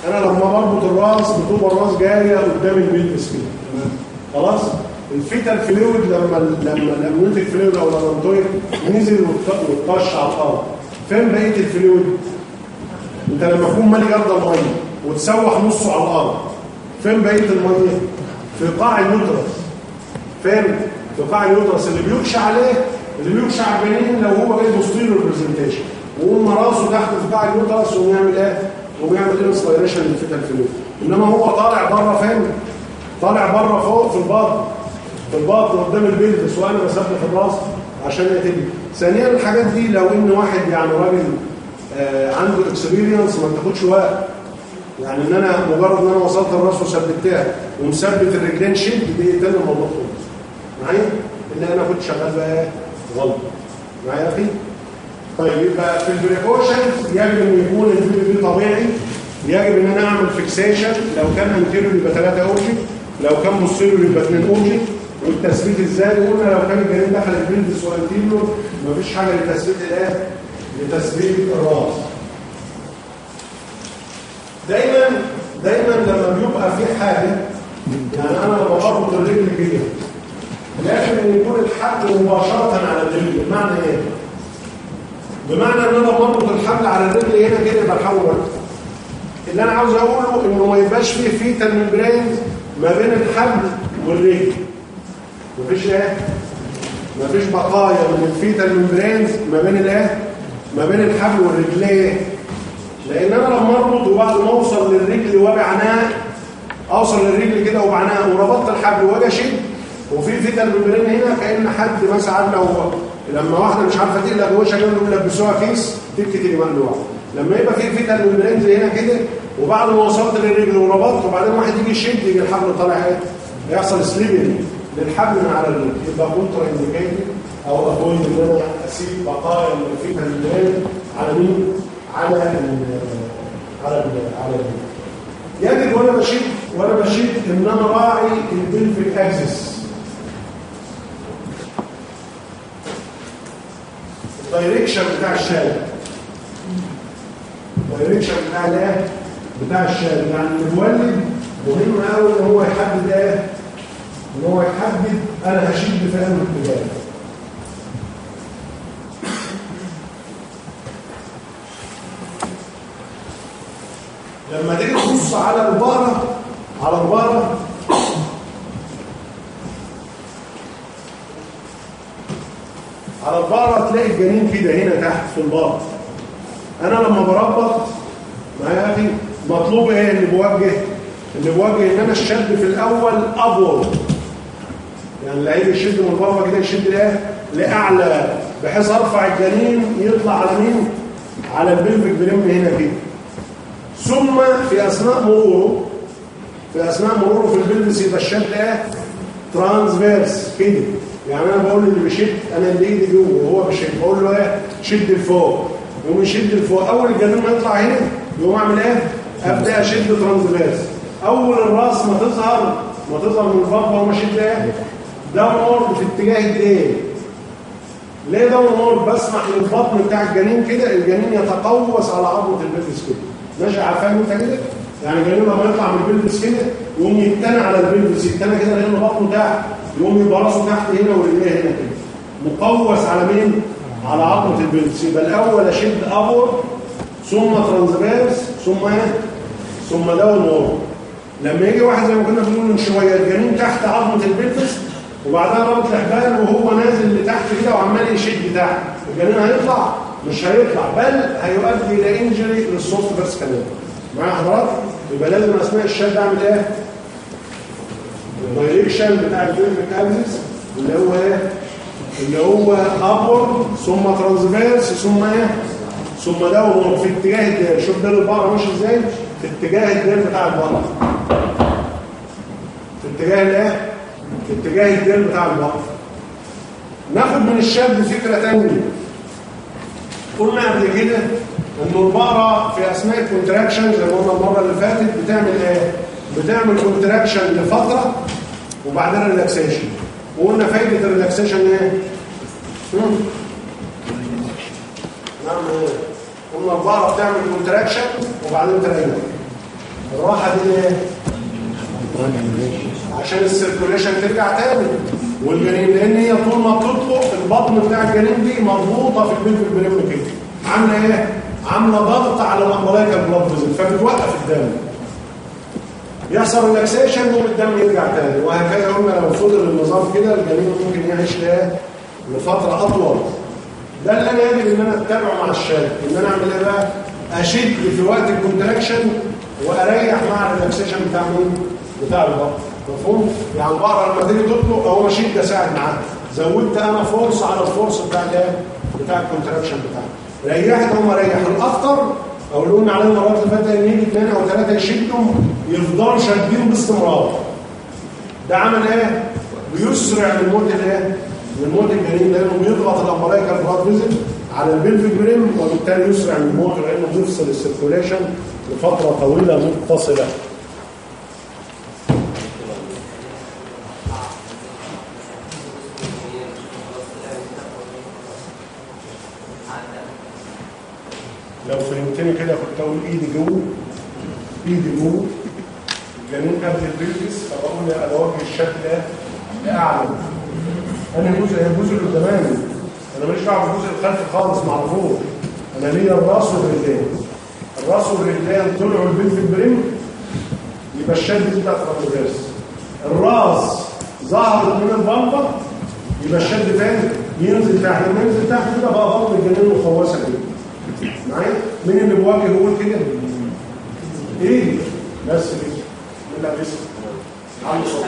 A: أنا لما بربط الراس بتبقى الراس جاية قدام ال pelvis كده خلاص؟ ال fetal fluid لما لما ال amniotic fluid أو ال allantoic نزل واتطش على الأرض. فين بقية ال fluid؟ انت لما تكون مالي جردل المية وتسوح نصه على الأرض فين بقية المية؟ في قاع ال uterus فين؟ في قاع ال uterus اللي بيكش عليه اللي بيكش على الجنين لو هو جاي posterior presentation وقوم راسه تحت في قاع ال uterus ويعمل إيه؟ وبيعمل inspiration لل fetal fluid إنما هو طالع بره فين؟ طالع بره فوق في البطن في البطن قدام ال pelvis وأنا بثبت الراس عشان يتم. ثانيا الحاجات دي لو إن واحد يعني راجل عنده experience ما بتاخدش وقت. يعني إن أنا مجرد إن أنا وصلت الرأس وثبتها ومثبت الرجلين شد دقيقتين الموضوع خلص معايا؟ اللي أنا كنت شغال بقى؟ غلط. معايا يا أخي؟ طيب يبقى في البريكوشن يجب إن يكون الفيديو دي طبيعي. يجب إن أنا أعمل فيكسيشن لو كان انتيريور يبقى 3 اورجي لو كان بوستيريور يبقى 2 اورجي والتثبيت إزاي قلنا لو كان الجنين دخل البلفس وانتيريور مفيش حاجة لتثبيت الايه لتثبيت الراس. دايما دايما لما بيبقى في حاجة يعني أنا لما بربط الرجل كده. لازم إن يكون الحد مباشرة على الرجل بمعنى إيه؟ بمعنى إن أنا بربط الحبل على الرجل هنا كده يبقى الحبل اللي أنا عاوز أقوله انه ما يبقاش فيه fetal membranes ما بين الحبل والرجل. مفيش إيه؟ مفيش بقايا من ال fetal membranes ما بين الإيه؟ ما بين الحبل والرجلين. لأن أنا لما أربط وبعد ما أوصل للرجل وبعناء أوصل للرجل كده وبعناء وربطت الحبل واجي اشد وفي fetal membrane هنا كأن حد مثلا لو لما واحدة مش عارفة تقلق وشها يقول له يلبسوها كيس تبكي تيجي مقلوعه لما يبقى في fetal membranes زي هنا كده وبعد ما وصلت للرجل وربطت وبعدين واحد يجي يشد يجي الحبل طالع إيه؟ يحصل slipping للحبل من على الرجل. يبقى contraindicated أو avoid إن أنا اسيب بقايا من ال fetal membrane على مين؟ على ال على ال على الرجل يجب وأنا بشد وأنا بشد ان أنا راعي ال pelvic axis ال direction بتاع الشارع. الدايركشن بتاع الايه بتاع الشارع. يعني المولد مهم قوي إن هو يحدد إيه؟ إن هو يحدد أنا هشد في انهي اتجاه لما تيجي تبص على البارة على البارة على البارة تلاقي الجنين كده هنا تحت في البارة أنا لما بربط ما يا أخي مطلوب إيه اللي بوجه؟ اللي بوجه إن أنا الشد في الأول ابورد يعني اللي هيجي يشد من البارة كده يشد إيه؟ لأعلى بحيث أرفع الجنين يطلع على مين؟ على ال pelvic brim هنا كده ثم في أثناء مروره في أثناء مروره في ال pelvis يبقى الشد إيه؟ transverse كده. يعني أنا بقول اللي بيشد أنا اللي إيدي جوه وهو بيشد. بقول له إيه؟ شد لفوق. يقوم يشد لفوق. أول الجنين ما يطلع هنا يقوم اعمل إيه؟ أبدأ أشد transverse. أول الراس ما تظهر ما تظهر من الفضه وما اشد إيه؟ downward في اتجاه الإيه؟ ليه downward بسمح للبطن بتاع الجنين كده. الجنين يتقوس على عظمه ال pelvis كده ماشي عارفين انت كده يعني الجنين لما يطلع من ال pelvis كده يقوم يتنى على ال pelvis يتنى كده لأن بطنه تحت يقوم يبقى راسه تحت هنا ورجليه هنا كده. مقوس على مين؟ على عظمة ال pelvis يبقى الأول أشد upward ثم transverse ثم إيه؟ ثم downward لما يجي واحد زي ما كنا بنقول من شوية الجنين تحت عظمة ال pelvis وبعدها رابط الأحبال وهو نازل لتحت كده وعمال يشد تحت. الجنين هيطلع. مش هيطلع بل هيؤدي إلى injury لل soft birth canal معايا حضرتك يبقى لازم اثناء الشد أعمل إيه؟ ال direction بتاع ال pelvic axis اللي هو إيه؟ اللي هو upward ثم transverse ثم إيه؟ ثم down في اتجاه ال udder شوف ده البقره ماشي إزاي؟ في اتجاه ال udder بتاع البقره في اتجاه الإيه؟ في اتجاه ال udder بتاع البقره ناخد من الشد فكره ثانية قلنا قبل كده إن البقره في اثناء ال contraction زي ما قلنا المرة اللي فاتت بتعمل إيه؟ بتعمل contraction لفترة وبعدين relaxation وقلنا فايدة ال relaxation إيه؟ نعم إيه؟ قلنا البقره بتعمل contraction وبعدين تريح. الراحة دي إيه؟ عشان ال circulation ترجع تاني. والجنين لأن هي طول ما بتطلق البطن بتاع الجنين دي مربوطة في ال pelvic brim كده. عاملة إيه؟ عاملة ضغط على ال umbilical blood فبتوقف الدم. يحصل relaxation يقوم الدم يرجع تاني. وهكذا قلنا لو فضل النظام كده الجنين ممكن يعيش إيه؟ لفترة أطول. ده اللي أنا يجب إن أنا اتبعه مع الشارع. إن أنا أعمل إيه بقى؟ أشد في وقت ال contraction وأريح مع ال relaxation بتاع مين؟ بتاع البقره مفهوم يعني البقره لما تيجي تطلق اهو اشد اساعد معاها زودت أنا force على ال force بتاع الايه بتاع ال contraction بتاعها ريحت هم ريح الأكتر أو اللي قلنا عليه المرات اللي فاتت إن يجي اثنين أو ثلاثة يشدهم يفضلوا شادين باستمرار. ده عمل إيه؟ بيسرع من موت الايه من موت الجنين لأنه بيضغط ال umbilical blood vessel على ال pelvic brim وبالتالي يسرع من موته لأنه بيفصل ال circulation لفترة طويلة متصلة لو أقول ايدي جوه ايدي جوه الجنين قبل البلفس فبقول أنا اوجه الشكل ده لاعلى أنا جزء هي الجزء اللي قدامي أنا ماليش دعوة بالجزء الخلفي خالص معرفوش أنا ليا الرأس والرجلين. الرأس والرجلين طلعوا البيت في البريم يبقى الشد بتاع الترانسفيرس الرأس ظهرت من البلبه يبقى الشد تاني. ينزل تحت ينزل تحت كده بقى بطن الجنين مخوصه كده معايا؟ مين اللي بيواجه يقول كده إيه بس كده اللي بيسمع عنده صوت.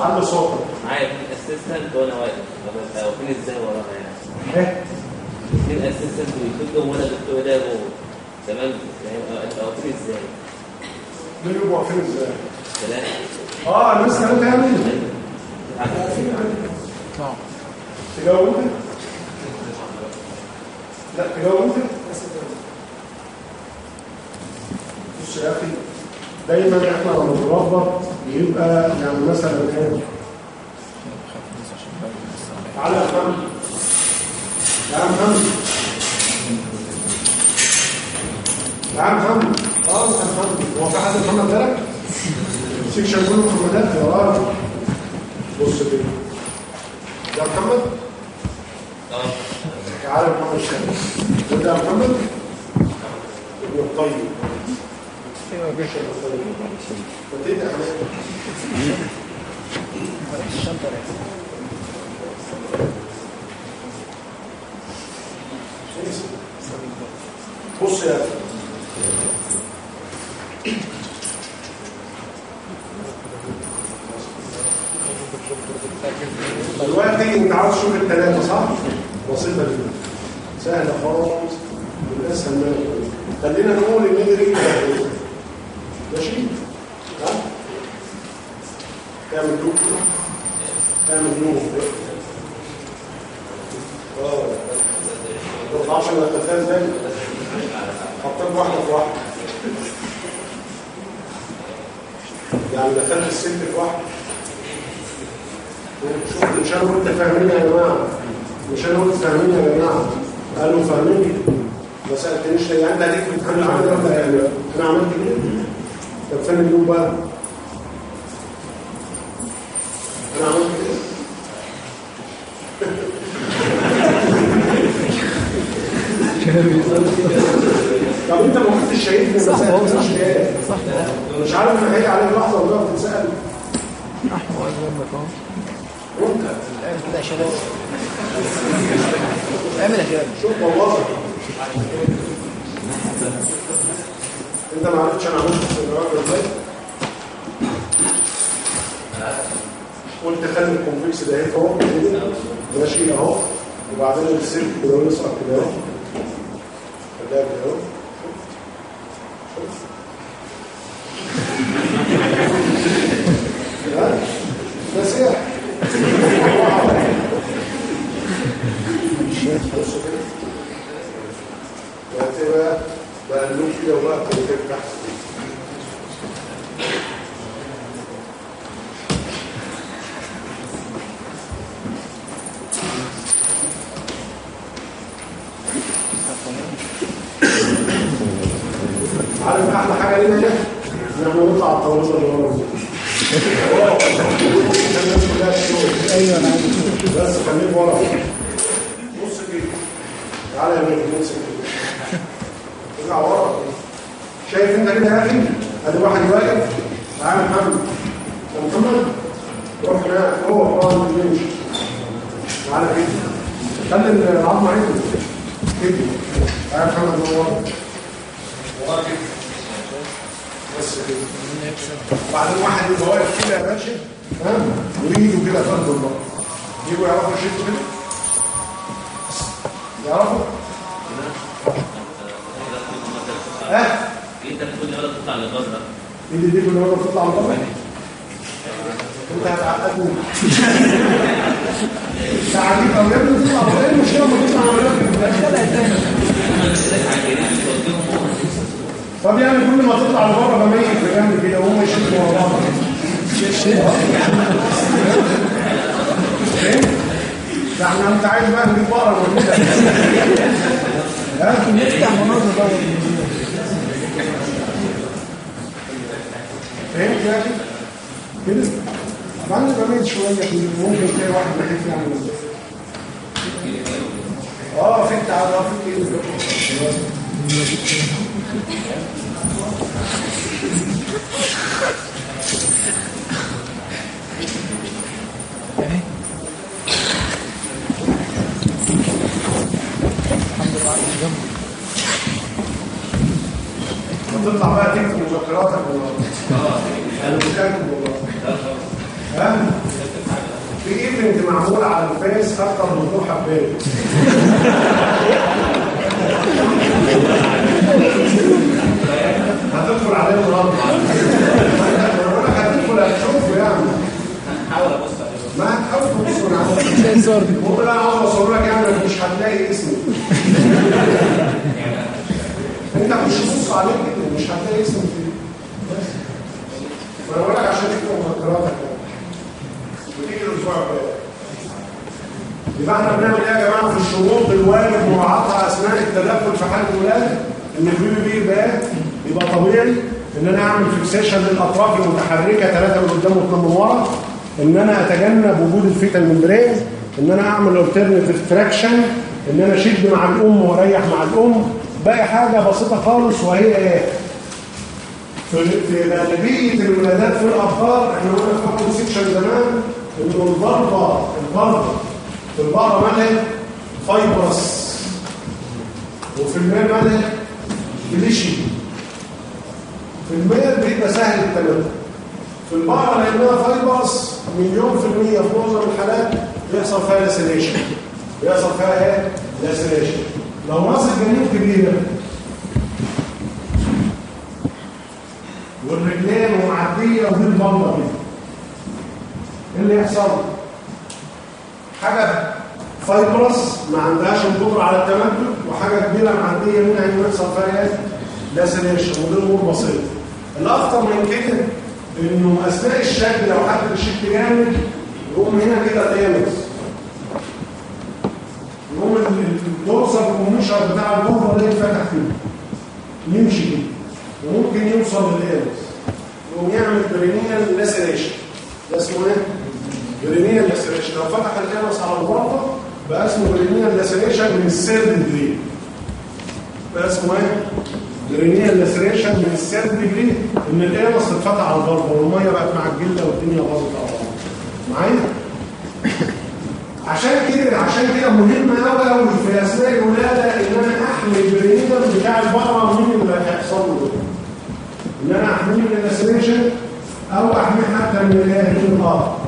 A: عنده صوت.
B: معايا اتنين أسيستنت وأنا واقف. طب واقفين إزاي وراها يعني؟
A: إيه؟
B: اتنين أسيستنت ويكتبوا وأنا دكتور ده جوه تمام. يعني واقفين إزاي؟
A: مين اللي واقفين إزاي؟
B: ثلاثة
A: آه الناس كانت تعمل
C: نعم
A: تجاوب انت لا تجاوب انت بص يا أخي دايما إحنا لما بنربط يبقى يعني مثلا إيه تعالى يا محمد. محمد. يا محمد. آه يا محمد. هو في حد محمد بالك سيكشن كله محمدات يا راجل بص كده. يا محمد.
B: آه
A: تعالى محمد وده يا محمد. ابن الطيب بص يا دلوقتي انت عاوز تشوف الثلاثه صح؟ بسيطة جدا سهلة خالص من اسهل خلينا نقول إن دي. ماشي؟ ها؟ تعمل لوب تعمل لوب آه. ما تطلعش من التفاز ده حطيت واحدة في واحدة يعني دخلت السلك في واحدة شوف مش أنا وانت فاهمين يا جماعة. مش أنا وانت فاهمين يا جماعة. قالوا فاهمين. ما سألتنيش ليه؟ انت هتيجي بتتعامل معايا ولا يعني أنا عملت كده. طب فين اليوم بقى أنا عملت كده طب انت ما كنتش شايفني
C: صح، صح. صح.
A: مش عارف ان هيجي عليك لحظه وتقف تتسال
C: أحمد جنبك اهو
A: وانت
C: اعمل كده يا شباب اعمل يا شباب
A: شوف بوظك انت ما عرفتش أنا عملت السيناريو إزاي؟ قلت خلي الكونفكس ده اهو. ماشي اهو. وبعدين السلك كده يسقط كده اهو. خليها كده اهو؟ ده سيح بص كده. اللون كده وبقى كده تحت. عارف أحلى حاجة لينا ده إحنا نطلع الطاولة اللي ورا بس خليك ورا. بص كده. تعالى يا ميت نمسك كده ارجع ورا شايف أنت كده يا أخي؟ ادي واحد واقف تعالى محمد. محمد روح هناك هو خالص يمشي تعالى كده خلي العظمه عندك كده تعالى محمد هو كده بس كده بعدين واحد يبقى واقف كده يا باشا. ها؟ ويجوا كده فرد الله. يجوا يعرفوا يشدوا كده؟ يعرفوا؟ ها؟
B: انت بتقول لي ولا تطلع لبره
A: ايدي دي كل مرة بتطلع من بره انت هتعقدني. تعالي أو يا ابني تطلع إيه المشكلة لما تطلع طب يعني كل ما تطلع لبره بميت في جنب كده وهم يشدوا ورا بعض. فين؟ ده إحنا أنت عايز بقى نجيب بقره ولا ها؟
C: نفتح مناظر بقى.
A: فهمت يا أخي؟ كده؟ بعدين بميت شوية كده ممكن تلاقي واحد ناحيه يعمل آه في التعب آه في إيه
C: يعني الحمد لله
A: هتطلع بقى تكتب مذكراتك والله. أنا مكاتب والله ها في إيفنت معمول على الفيس أكتر من دور حبايه هتدخل عليه النهارده بقول لك هتدخل هتشوفه يعني.
B: هحاول ابص عليه
A: ما هتحاول تبص من المهم اللي أنا عاوز اوصله لك يعني مش هتلاقي اسمي انت مش تبص عليه كده مش هتلاقي اسمي فيه. بس فانا بقول لك عشان تكتب مذكراتك. وتيجي الأسبوع الجاي يبقى إحنا بنعمل إيه يا جماعة؟ في الشروط الواجب مراعاتها اثناء التدخل في حالة الولاده إن ال PPP ده يبقى طبيعي إن أنا أعمل fixation للأطراف المتحركة ثلاثة من قدام واثنين من ورا إن أنا أتجنب وجود ال fetal membrane إن أنا أعمل alternative traction إن أنا أشد مع الأم وأريح مع الأم. باقي حاجة بسيطة خالص وهي إيه؟ في غالبيه الولادات في الأبقار إحنا قلنا في أول section زمان إنه ال vulva ال vulva في البقره مالها fibrous وفي ال mare مالها fleshy في ال mare بيبقى سهل التمام. في البقره لانها fibrous مليون في المية في معظم الحالات بيحصل فيها laceration بيحصل فيها إيه؟ laceration لو راس الجنين كبيرة والرجلين ومعدية ودي ال vulva دي إيه اللي يحصل؟ حاجة fibrous ما عندهاش القدره على التمدد وحاجة كبيرة معدية منها يحصل فيها إيه؟ laceration ودي امور بسيطه الأخطر من كده إنه أثناء الشد لو حد بيشد جامد يقوم هنا كده تامس يقوم ال dorsal commissure بتاع الجوه ده يتفتح فيه. يمشي كده وممكن يوصل لل anus يقوم يعمل perineal laceration ده اسمه إيه؟ perineal laceration لو فتح ال anus على ال vulva بقى اسمه perineal laceration من ال third degree بقى اسمه إيه؟ perineal laceration من ال third degree إن ال anus اتفتح على ال vulva والمية بقت معجله والدنيا باظت على بعض. معايا؟ عشان كده عشان كده مهم قوي قوي في أثناء الولادة إن أنا أحمي ال perineal بتاع البقرة من اللي هيحصل له. إن أنا أحميه من ال laceration أو أحميه حتى من الايه من الأرض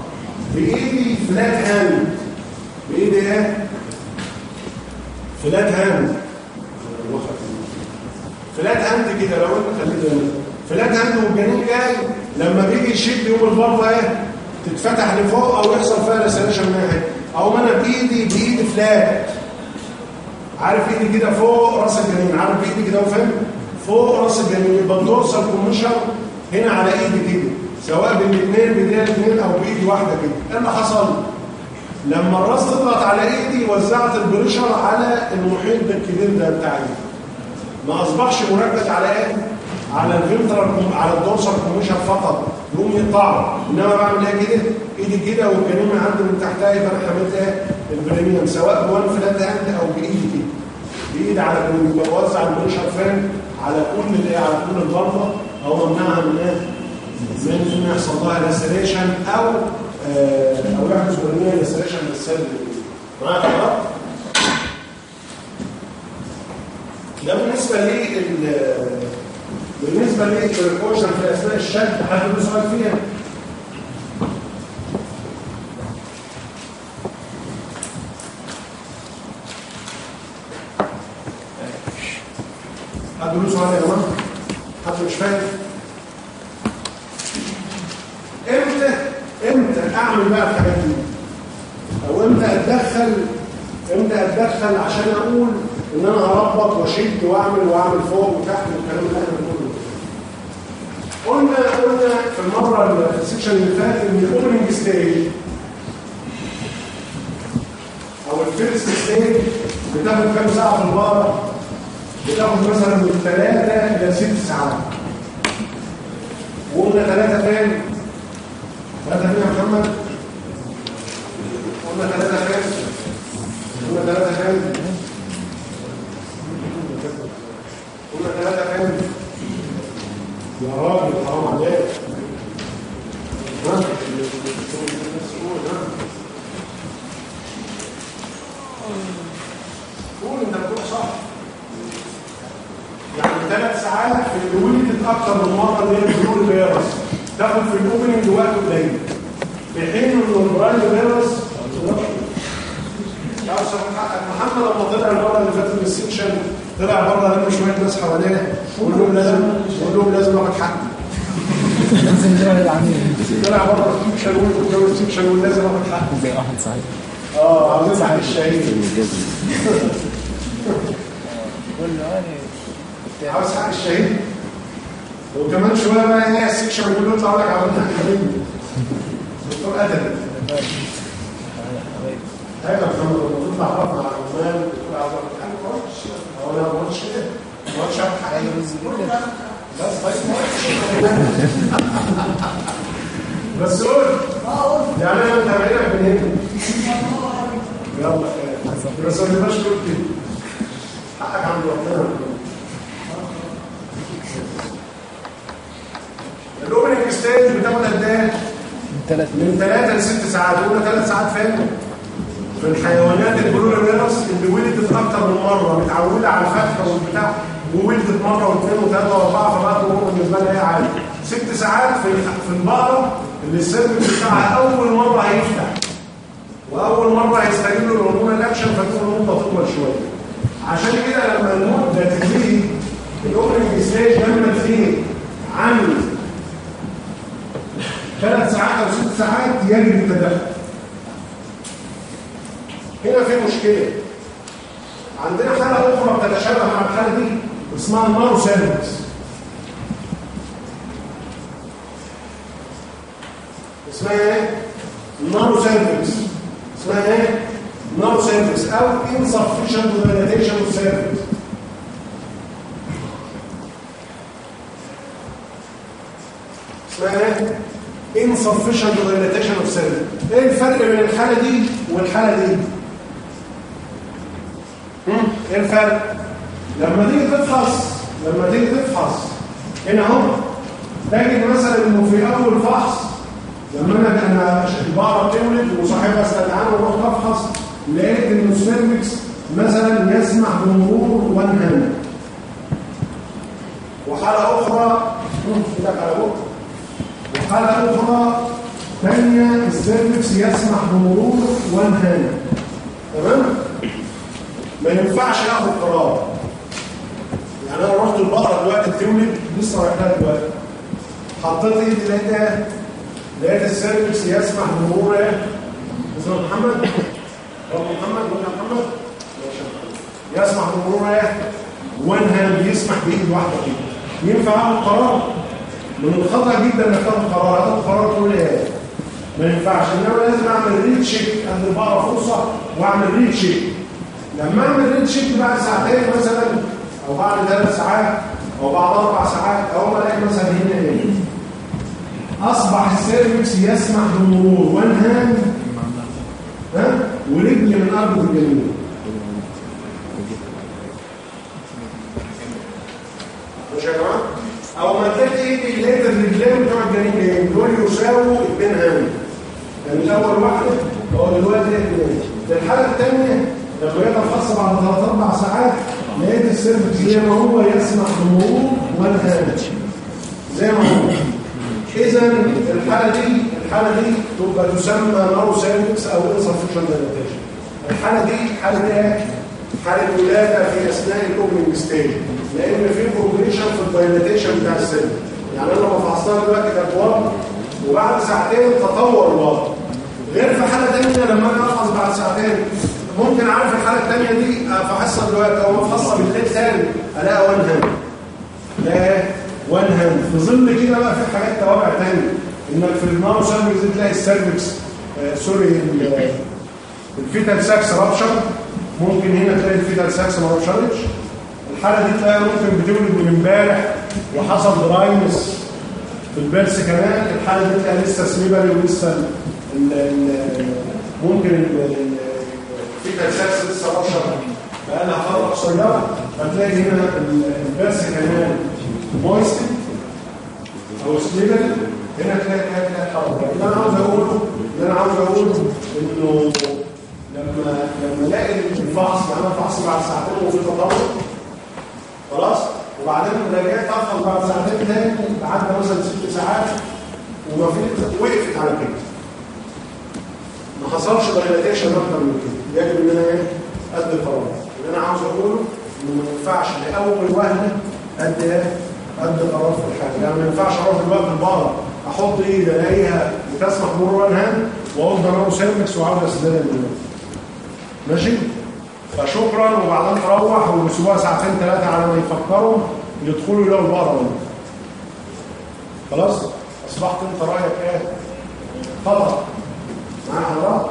A: بإيدي flat hand بإيدي إيه؟ flat hand flat hand كده لو أنت خليت بالك. flat hand والجنين جاي لما بيجي يشد يقوم ال vulva إيه؟ تتفتح لفوق أو يحصل فيها laceration من أو أنا بإيدي بإيدي flat عارف إيدي كده فوق رأس الجنين. عارف ايدي كده وفاهم فوق رأس الجنين. يبقى ال dorsal commissure هنا على إيدي كده. سواء بالاثنين بايديا الاثنين أو بإيدي واحدة كده. إيه اللي حصل؟ لما الرأس تضغط على إيدي وزعت ال pressure على المحيط الكبير ده بتاعي ما أصبحش مركز على إيه؟ على ال vulva على ال dorsal commissure فقط. يقوم يقطعوا إنما بعمل إيه كده إيدي كده والجنين عندي من تحتها يبقى أنا حملت إيه ال perineum سواء ب one flat hand أو بايدي كده. بايدي على بوزع ال pressure فين على كل الايه على كل الضربه أو امنعها من إيه من إن يحصل لها laceration أو آه أو يحدث perineal laceration للسيل معايا حضرتك ده بالنسبة لي بالنسبة لل precaution في أثناء الشد حد له سؤال فيها. حد له سؤال يا جماعة؟ حد مش فاهم؟ إمتى؟ إمتى أعمل بقى الحاجات دي؟ أو إمتى أتدخل؟ إمتى أتدخل عشان أقول إن أنا هربط وأشد وأعمل وأعمل فوق وتحت والكلام بنقوله قلنا قلنا في المرة ال section اللي فات إن ال opening stage أو ال first stage بتاخد كام ساعة في المباراة؟ بتاخد مثلا من ثلاثة إلى ست ساعات وقلنا ثلاثة فين؟ ثلاثة فين يا محمد؟ قلنا ثلاثة فين؟ قلنا ثلاثة فين؟ قلنا ثلاثة فين؟ يا راجل حرام عليك. قول انت بتقول صح. يعني ثلاث ساعات في الولد أكثر من مرة اللي هي البلور فيروس تاخد في الاوبننج وقت قليل. في حين ان البرايل فيروس محمد لما طلع المرة اللي فاتت من السكشن طلع بره لم شوية ناس حواليه. قول لهم لازم قول لهم لازم أخد حقي.
C: لازم
A: طلع بره السكشن وقول السكشن ولازم أخد حقي.
C: زي واحد صحيح
A: آه عاوزين حق الشهيد
C: أنا
A: عاوز حق الشهيد وكمان شوية بقى إيه السكشن كله يطلع لك حق الشهيد دكتور أدب. أيوه يا محمد لما تطلع بره مع العمال بتقول عاوز اخد حقي ما قلتش. كده بس قول يعني أنا متابعينك من هنا يلا. بس ما تبقاش تقول كده حقك عند ربنا ال opening stage بتاخد قد إيه؟
C: من ثلاث
A: من 3 ل 6 ساعات قلنا 3 ساعات فين؟ في الحيوانات ال pluriparous اللي ولدت أكتر من مره متعوده على الفتح والبتاع وولدت مرة واثنين وثلاثه واربعة فبقى الأمور بالنسبة لها هي عادي. ست ساعات في في البقرة اللي ال cervix بتاعها أول مرة هيفتح. وأول مرة هيستجيب لل hormonal action فتكون المده تطول شوية. عشان كده لما المدة تزيد ال opening stage لما تزيد عن ثلاث ساعات أو ست ساعات يجب التدخل هنا في مشكلة. عندنا حالة أخرى بتتشابه مع الحالة دي. اسمها ال narrow cervix اسمها إيه؟ ال narrow cervix اسمها إيه؟ narrow cervix أو insufficient of cervix اسمها إيه؟ insufficient dilatation of cervix إيه الفرق بين الحالة دي والحالة دي؟ إيه الفرق؟ لما تيجي تفحص لما تيجي تفحص. هنا اهو. تجد مثلا إنه في أول فحص لما أنا أنا البقره بتولد وصاحبها استدعاني ورحت افحص لقيت ان ال cervix مثلا يسمح بمرور one hand وحالة أخرى وحالة أخرى ثانية ال cervix يسمح بمرور one hand تمام؟ ما ينفعش اخد قرار. أنا رحت البقره دلوقتي بتولد لسه رايح لها دلوقتي حطيت إيدي لقيتها لقيت ال cervix يسمح بمرور إيه؟ اسمه محمد رب محمد ولا محمد. يسمح بمرور إيه؟ one hand يسمح بإيد واحدة كده ينفع اخد قرار من الخطأ جدا إنك تاخد قرار هتاخد قرار تقول إيه؟ ما ينفعش إنما لازم أعمل recheck أدي البقره فرصه وأعمل recheck لما أعمل recheck بعد ساعتين مثلا أو بعد ثلاث ساعات أو بعد أربع ساعات أو مثلا هنا إيه؟ أصبح ال cervix يسمح بمرور one hand ها؟ ورجل من ارض الجنين مش يا جماعة؟ أو ما تلاقي ايدي لقيت الرجلين بتوع الجنين إيه؟ دول يساووا اثنين hand كان الأول واحدة هو دلوقتي اثنين الحالة الثانية لما افحص بعد ثلاث أربع ساعات لقيت ال cervix زي ما هو يسمح بمرور hand زي ما هو. اذا الحالة دي الحالة دي تبقى تسمى narrow cervix أو insufficient dilatation الحالة دي حالة إيه؟ حالة ولادة في أثناء ال opening stage لأن في progression في ال dilatation بتاع ال cervix يعني أنا لما فحصتها دلوقتي كانت ورم وبعد ساعتين تطور الوضع غير في حالة ثانية لما أنا أفحص بعد ساعتين ممكن عارف الحالة الثانية دي؟ افحصها دلوقتي أو افحصها بالليل ثاني الاقي one hand لا one hand في ظل كده بقى في حاجات توابع تانية إنك في ال narrow cervix تلاقي ال cervix آه sorry ال- ال fetal sacs rupture. ممكن هنا تلاقي ال fetal sacs ما rupture تش الحالة دي تلاقي ممكن بتولد من امبارح وحصل dryness في ال birth canal. الحالة دي تلاقي لسه slippery ولسه ممكن ال fetal sacs لسه rupture بقى لها فتره قصيره هتلاقي هنا ال- ال birth canal moisted أو slippery هنا تلاقي تلاقي تلاقي حرب اللي أنا عاوز أقوله اللي أنا عاوز أقوله إنه لما لما ألاقي الفحص يعني أنا الفحص بعد ساعتين وفي تطور خلاص؟ وبعدين رجعت افضل بعد ساعتين تاني عدى مثلا ست ساعات وما في وقفت على كده. ما حصلش dilatation أكتر من كده يجب إن أنا إيه؟ أدي قرار اللي أنا عاوز أقوله إنه ما ينفعش لأول وهلة أدي إيه؟ أدي قرار في الحاجة. يعني ما ينفعش أروح دلوقتي البقره أحط إيدي ألاقيها بتسمح مرور هان واقول ده أنا سيرمكس وعاوز اسدلها دلوقتي ماشي؟ فشكرا وبعدين تروح ويسيبوها ساعتين ثلاثة على ما يفكروا يدخلوا يلاقوا البقره خلاص؟ أصبحت أنت رأيك إيه؟ خطا مع حضرتك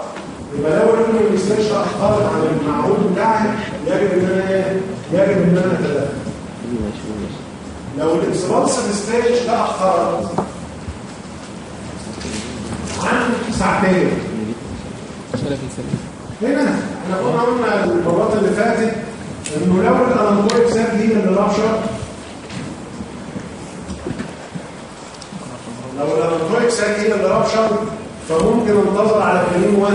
A: يبقى لو ان المستشفى اخرت عن المعهود بتاعي يجب إن أنا إيه؟ يجب إن أنا أتدخل. لو ال expulsion stage ده اتأخرت عن ساعتين. هنا إحنا قلنا المرات اللي فاتت إنه لو ال allantoic sac هي اللي rupture لو ال allantoic sac هي اللي rupture فممكن انتظر على الجنين وقت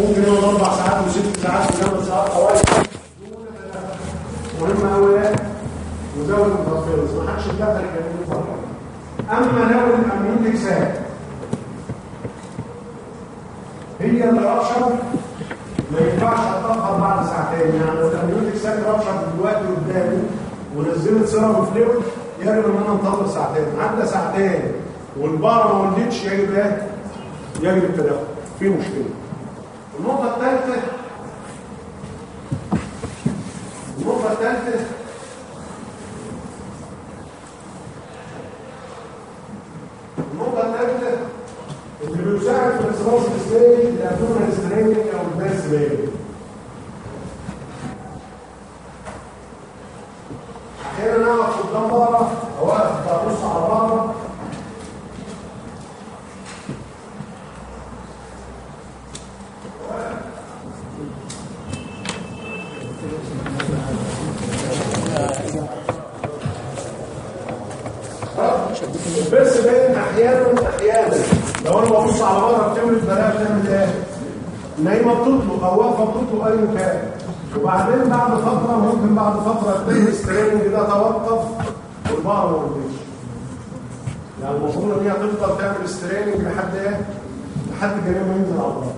A: ممكن يقعد أربع ساعات وست ساعات وثمان ساعات تدخل. مهم قوي إيه وزود ال interference ما حدش يتدخل فقط أما لو ال amniotic sac هي اللي rupture ما ينفعش اتاخر بعد ساعتين. يعني لو ال amniotic sac rupture دلوقتي قدامي ونزلت serum fluid يجب إن أنا أنتظر ساعتين. عدى ساعتين. والبقره ما ولدتش يجب إيه؟ يجب التدخل في مشكلة النقطة الثالثة النقطة الثالثة النقطة الثالثة اللي بيساعد في ال expulsion stage ال abdominal straining أو ال birth pain أحيانا أنا اقف قدام بقره أو اقف ابص على بقره بس بين أحيانا أحيانا لو أنا ببص على بره بتولد بلاها بتعمل إيه؟ نايمه بتطلق أو واقفه بتطلق اي مكان وبعدين بعد فترة ممكن بعد فترة تلاقي ال straining ده توقف والبقرة ما ولدتش يعني المفروض إن هي تفضل تعمل straining لحد إيه؟ لحد جنين ما ينزل على البقره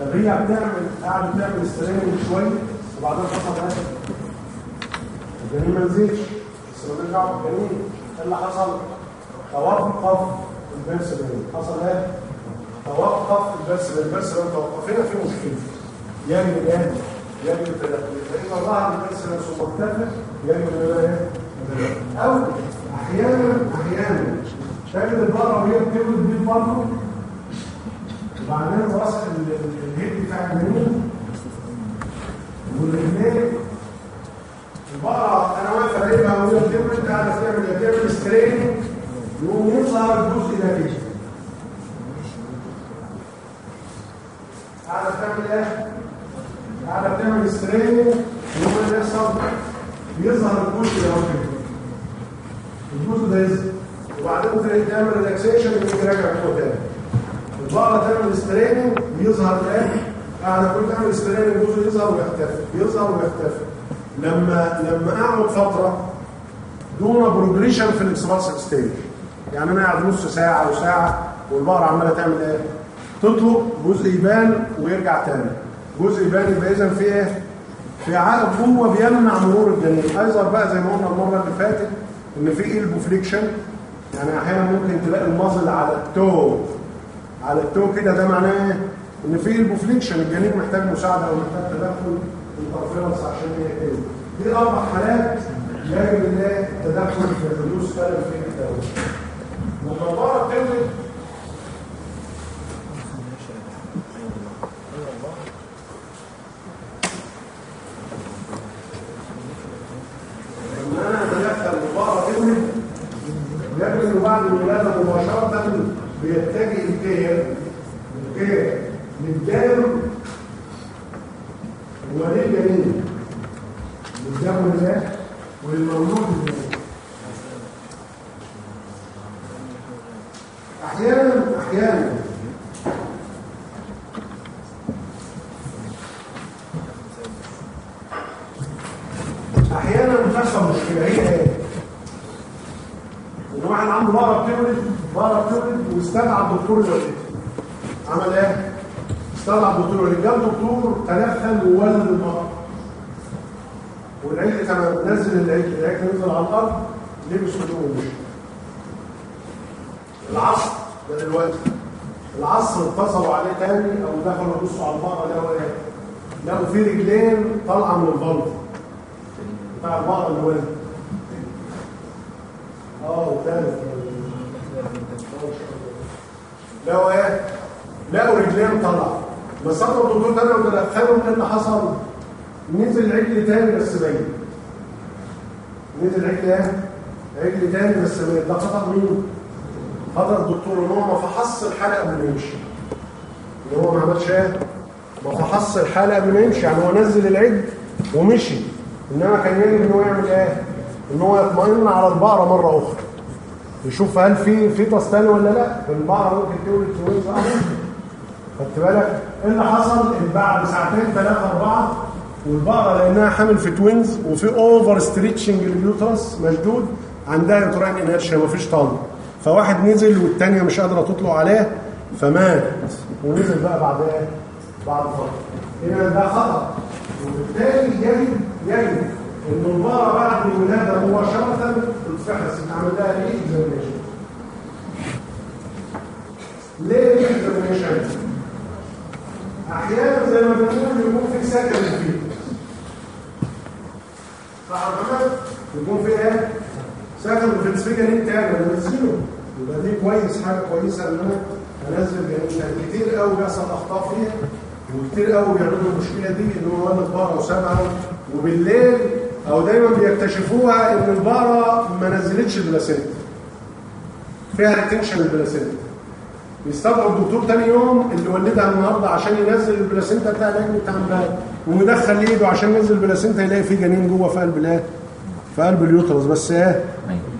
A: طب هي بتعمل قاعدة تعمل straining شوية وبعدين إيه؟ الجنين ما نزلش دعوه بالجنين إيه اللي حصل؟ توقف ال birth حصل إيه؟ توقف ال birth ال birth pain توقف هنا في مشكلة يجب إيه؟ يجب التدخل فإذا ظهر ال birth نفسه مرتفع يجب أنا إيه؟ أو أحيانا أحيانا تجد البقرة وهي بتولد دي برضه وبعدين راس ال- ال- ال head بتاع الجنين والرجلين البقره أنا واقف راقبها وهي بتولد قاعدة تعمل تعمل straining يقوم يظهر الجزء ده كده قاعدة بتعمل إيه؟ قاعدة بتعمل straining يقوم اللي يحصل يظهر الجزء ده كده الجزء ده يظهر وبعدين تلاقي تعمل relaxation يجي راجع فوق تاني البقره تعمل straining يظهر إيه؟ قاعدة كل تعمل straining الجزء يظهر ويختفي يظهر ويختفي لما لما اقعد فتره progression في ال expulsion stage يعني أنا قاعد نص ساعة أو ساعة والبقرة عمالة تعمل إيه؟ تطلق جزء يبان ويرجع تاني. جزء يبان يبقى اذا في إيه؟ في عقل جوه بيمنع مرور الجنين. أيضا بقى زي ما قلنا المرة اللي فاتت إن في البوفليكشن يعني أحيانا ممكن تلاقي المظل على التو. على التو كده ده معناه إيه؟ إن في البوفليكشن الجنين محتاج مساعدة أو محتاج تدخل انترفيرنس عشان يقتل دي أربع حالات ان إيه؟ التدخل في الحدوث فعلا في الدولة لما البقره بتولد لما أنا اتدخل البقره تولد يجب انه بعد الولاده مباشره بيتجه الكير الكير للدم وللجنين للدم لله وللمولود لله أحيانا أحيانا بتحصل مشكله هي إيه ان واحد عنده بقره بتولد بقره بتولد واستدعى الدكتور يولد عمل إيه استدعى الدكتور يولد جاب دكتور تدخل وولد البقره والعجل كان نزل العجل العجل نزل على الأرض لبس هدومه ومشي العصر ده دلوقتي العصر اتصلوا عليه تاني أو دخلوا يبصوا على البقره لقوا إيه؟ لقوا في رجلين طالعه من البلط بتاع البقره اللي ولد آه وثالث لقوا إيه؟ لقوا رجلين طالعه بس صدقوا الدكتور تاني ودخلهم إيه اللي حصل؟ نزل عجل تاني بس باين نزل عجل إيه؟ عجل تاني بس باين ده خطر مين؟ خطر الدكتور ان هو ما فحص الحاله قبل ما يمشي عملش إيه؟ ما فحص الحالة قبل ما يمشي يعني هو نزل العجل ومشي. إنما كان يجب إن هو يعمل إيه؟ إن هو يطمئن على البقره مرة أخرى. يشوف هل في fetus تاني ولا لا. البقره ممكن تولد twins خدت بالك؟ إيه اللي حصل؟ بعد ساعتين ثلاثة أربعة والبقره لأنها حامل في twins وفي over stretching ال uterus مشدود عندها uterine inertia مفيش طلق فواحد نزل والثانيه مش قادرة تطلع عليه فمات. ونزل بقى بعد إيه؟ بعد فتره هنا ده خطأ وبالتالي يجب يجب إن البقره بعد الولادة مباشرة تتفحص يتعمل لها إيه examination ليه ال examination؟ أحيانا زي ما بنقول يكون في second fetus صح محمد؟ يكون في إيه؟ second fetus انت يعني انزله يبقى دي كويس حاجة كويسة إن أنا انزل جنين كتير قوي بيحصل أخطاء فيها وكتير قوي بيعملوا المشكلة دي ان هو ولد بقره وسابها بالليل أو دايما بيكتشفوها إن البقره ما نزلتش ال placenta فيها retention ال placenta يستدعوا الدكتور تاني يوم اللي ولدها النهارده عشان ينزل ال placenta بتاع العجل بتاع امبارح ويدخل إيده عشان ينزل ال placenta يلاقي فيه جنين جوه في قلب الإيه؟ في قلب ال uterus بس إيه؟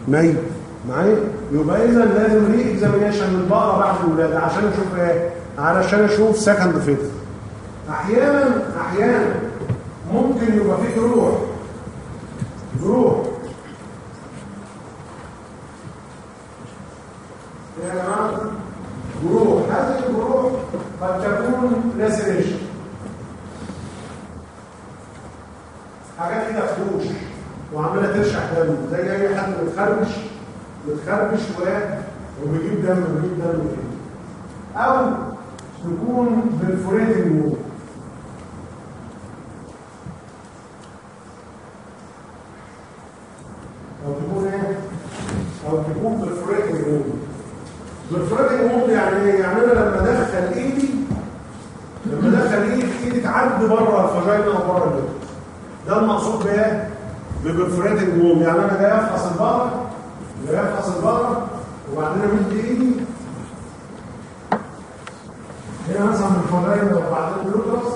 A: ميت معايا؟ يبقى اذا لازم re-examination للبقره بعد الولادة عشان أشوف إيه؟ علشان أشوف second fetus أحيانا أحيانا ممكن يبقى فيه جروح جروح يا جماعة جروح هذه الجروح قد تكون laceration حاجات كده خدوش وعمالة ترشح دم زي أي حد متخربش متخربش و وبيجيب دم بيجيب دم كده أو تكون perforating wound أو تكون إيه؟ أو تكون perforating wound perforating wound يعني إيه؟ يعني أنا لما ادخل إيدي لما ادخل إيدي إيدي تعدي بره ال vagina وبره اللب ده المقصود بإيه؟ ب perforating wound يعني أنا جاي أفحص البقرة جاي افحص البقرة وبعدين امد ايدي هنا مثلا بال vagina وبعدين بال uterus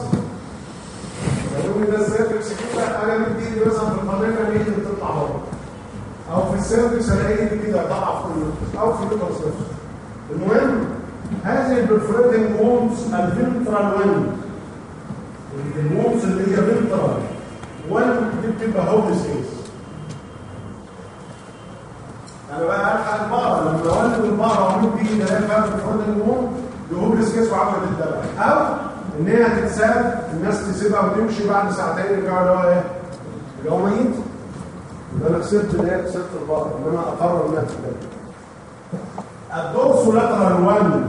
A: يقول لي ده ال cervix كده أنا امد ايدي مثلا في ال vagina ايدي بتطلع بره. أو في ال cervix الاقي ايدي كده ال uterus أو في ال uterus نفسه. المهم هذه ال perforating wounds ال ventral ال wounds اللي هي ventral wound دي بتبقى hopeless أنا بقى الحق البقره لما اولد البقره وامد بيه الاقي فيها ال ventral wound يهوب سبيس وعملت الدبع أو إن هي تتساب الناس تسيبها وتمشي بعد ساعتين يرجعوا اللي هو إيه؟ اللي هو ميت. يبقى أنا خسرت الايه؟ خسرت البقره إن أنا أقرر انها تتبع الدورسو لاترال وان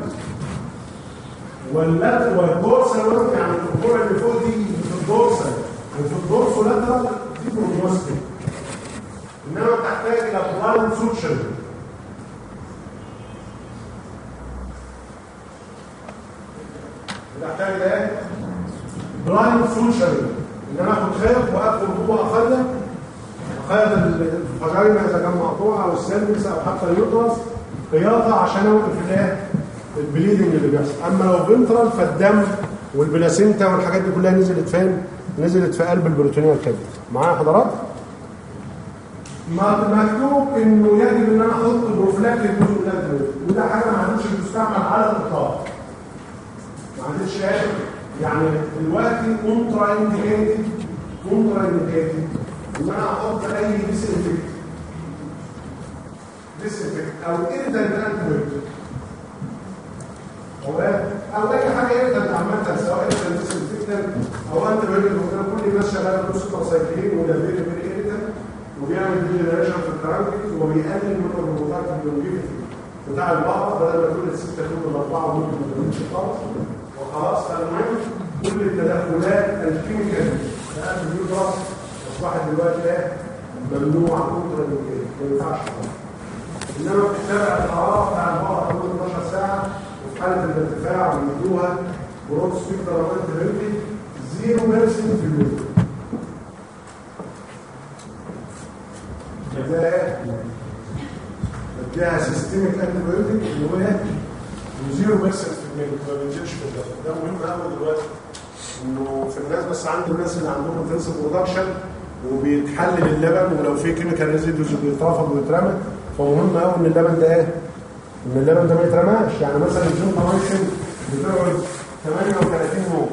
A: واللات والدورسال يعني الكورة اللي فوق دي في الدورسال وفي الدورسو لاترال دي بروجوستيك إنما بتحتاج إلى بلاند سوتشر بتحتاج إلى إيه؟ blind suture ان أنا اخد خيط وادخل جوه اخيط اخيط ال vagina إذا كان مقطوع أو ال cervix أو حتى ال uterus خياطه عشان اوقف الإيه؟ ال bleeding اللي بيحصل أما لو ventral فالدم وال placenta والحاجات دي كلها نزلت فين؟ نزلت في قلب ال peritoneal cavity معايا حضرات؟ مكتوب إنه يجب إن أنا أحط dose من الادويه وده حاجة ما عادتش بتستعمل على الإطلاق. ما عادتش يعني دلوقتي contraindicated contraindicated إن أنا أحط أي disinfectant disinfectant أو irritant antibiotic أو أي حاجة irritant عامة سواء irritant disinfectant أو antibiotic وكده كل الناس شغالة بروسيتر سايكلين وده very وبيعمل degeneration في ال tract وبيقلل من ال reproductive longevity بتاع البقره بدل ما تكون الستة تكون الأربعة ممكن ما تكونش خالص. وخلاص فالمهم كل التدخلات ال chemical لأن ال uterus أصبحت دلوقتي إيه؟ ممنوع contra ما ينفعش خالص. إنما بتتابع الحرارة بتاع البقرة كل 12 ساعة وفي حالة الارتفاع بيدوها broad antibiotic zero percent في ال milk. إيه؟ اديها systemic antibiotic اللي هو إيه؟ و zero percent في ال milk ما بينزلش في الدم ده مهم قوي دلوقتي إنه في الناس بس عند الناس اللي عندهم intensive production وبيتحلل اللبن ولو في chemical residues بيترفض ويترمى فمهم قوي إن اللبن ده إيه؟ إن اللبن ده ما يترماش يعني مثلا الجون تمايسن بتقعد 38 يوم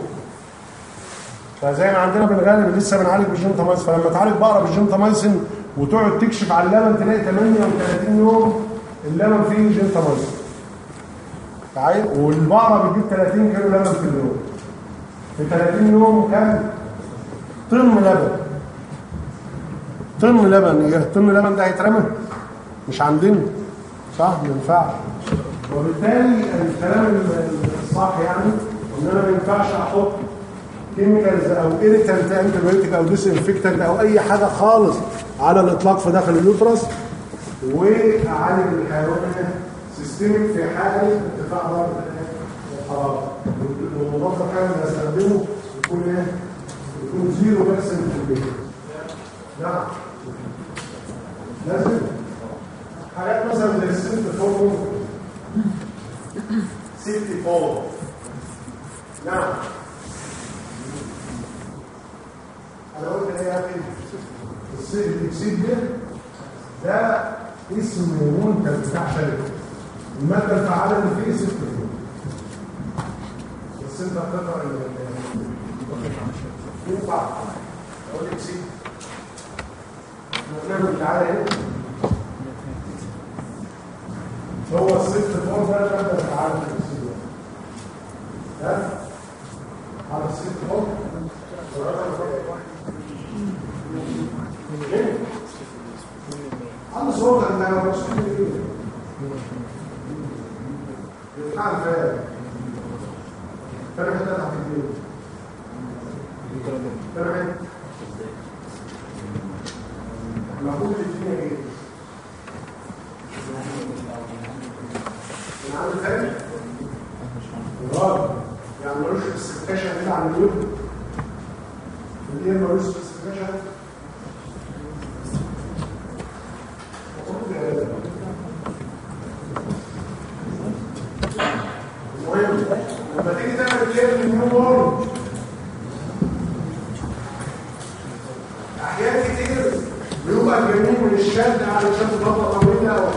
A: فزي ما عندنا بالغالب لسه بنعالج بالجنتامايسين فلما تعالج بقرة بالجنتامايسين وتقعد تكشف على اللبن تلاقي 38 يوم اللبن فيه جنتامايسين تعال والبقرة بتجيب 30 كيلو لبن في اليوم. في 30 يوم كام طن لبن. طن لبن. إيه طن لبن ده هيترمى مش عندنا. صح؟ ما ينفعش. وبالتالي الكلام الصح يعني إن أنا ما ينفعش أحط chemicals أو irritant antibiotic أو disinfectant أو أي حاجة خالص على الإطلاق في داخل ال uterus واعالج الحيوان systemic في حالة ارتفاع درجة الحرارة. والمضاد الحيوي اللي هستخدمه يكون إيه؟ يكون zero percent في البيت. نعم. لازم حاجات مثلا زي السنت فورمو سيفتي فور نعم. أنا قلت إيه يا أخي السيد الاكسيد ده ده اسم منتج بتاع شركة. المادة الفعالة اللي فيه ست بس انت بتقرا ينفع. أقول لك اكسيد نعمل تعالى هنا هو الست فور ده المادة الفعالة الاكسيد ده. على الست فور على صوت انت مش بتاع الفعل فانا حتى تحت فانا حتى المفروض الدنيا إيه من عند الفعل الراجل يعني ملوش سبيسيفيكيشن كده عن اليوم الايه ملوش سبيسيفيكيشن المهم لما تيجي تعمل care لل newborn احيان كتير بيبقى الجنين من الشد على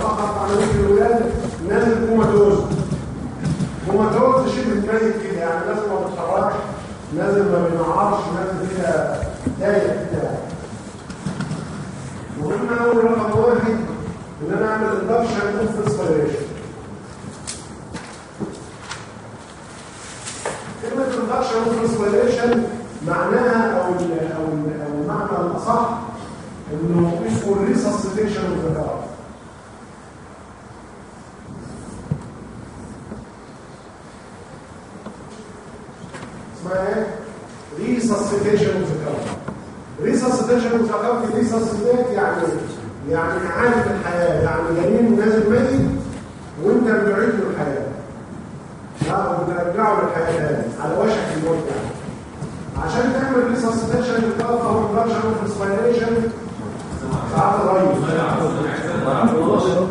A: فقط عمليه الولاده نازل comatose comatose شبه كده يعني لازم ما بيتحركش نازل ما بينعرش نازل كده دايق كده مهم اول رقم واحد ان أنا اعمل induction of respiration كلمة induction of respiration معناها أو ال أو ال أو المعنى الأصح إنه اسمه ال resuscitation of the اسمها إيه؟ resuscitation of of the heart resuscitate يعني يعني إعادة الحياة يعني جنين نازل ميت وانت بتعيد له الحياة. لا وبترجعه للحياة تاني على وشك الموت يعني. عشان تعمل resuscitation للطاقة أو induction of respiration ساعات الريس
C: والله يقول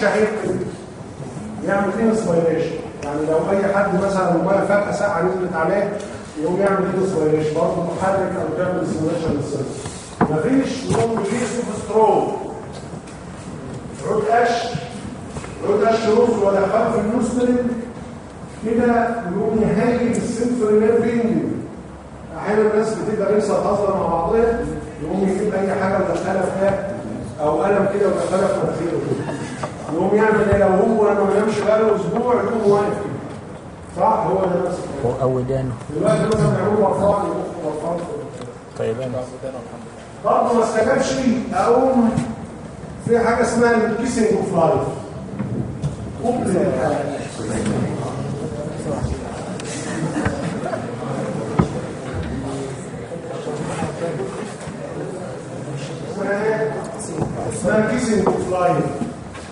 A: شهيق كده يعمل انسبيريشن يعني لو أي حد مثلا الميه فجأة ساعة نزلت عليه يقوم يعمل انسبيريشن برضه محرك أو تعمل سيموليشن للسيرفس مفيش يقوم يجيب ستروك عود قش عود قش رز ولا خلف المسلم كده يقوم يهيئ السنسوري نيرفينج أحيانا الناس بتبقى لسه تهزر مع بعضها يقوم يجيب أي حاجة ويدخلها فيها أو قلم كده ويدخلها في مناخيره كده يقوم يعمل إيه لو هو لما ما ينامش بقاله أسبوع يقوم واقف صح؟ هو ده نفس الكلام
C: أو ودانه
A: دلوقتي مثلا بيعملوا رفاعي يبقوا رفاعي
C: طيب أنا.
A: برضه ما استجابش أقوم في حاجة اسمها ال kissing of life. قبلة الحياة؟ اسمها kissing of life.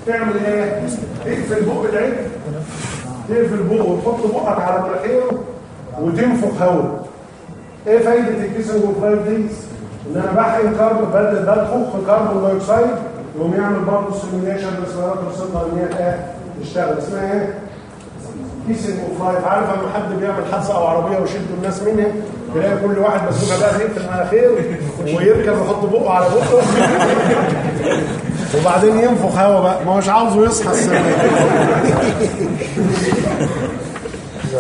A: تعمل إيه؟ تقفل بق العين تقفل بقه وتحط بقك على مناخيره وتنفخ هواء إيه فايدة ال kissing life دي؟ إن أنا بحقن كاربون بدل بدخل carbon dioxide يقوم يعمل برضه stimulation للسيارات الصدى إن هي إيه؟ تشتغل اسمها إيه؟ kissing of life عارف لما حد بيعمل حادثة أو عربية ويشدوا الناس منها تلاقي كل واحد مسؤول بقى يقفل المناخير ويركب ويحط بقه على بقه وبعدين ينفخ هوا بقى. ما هوش عاوزه يصحى السنة.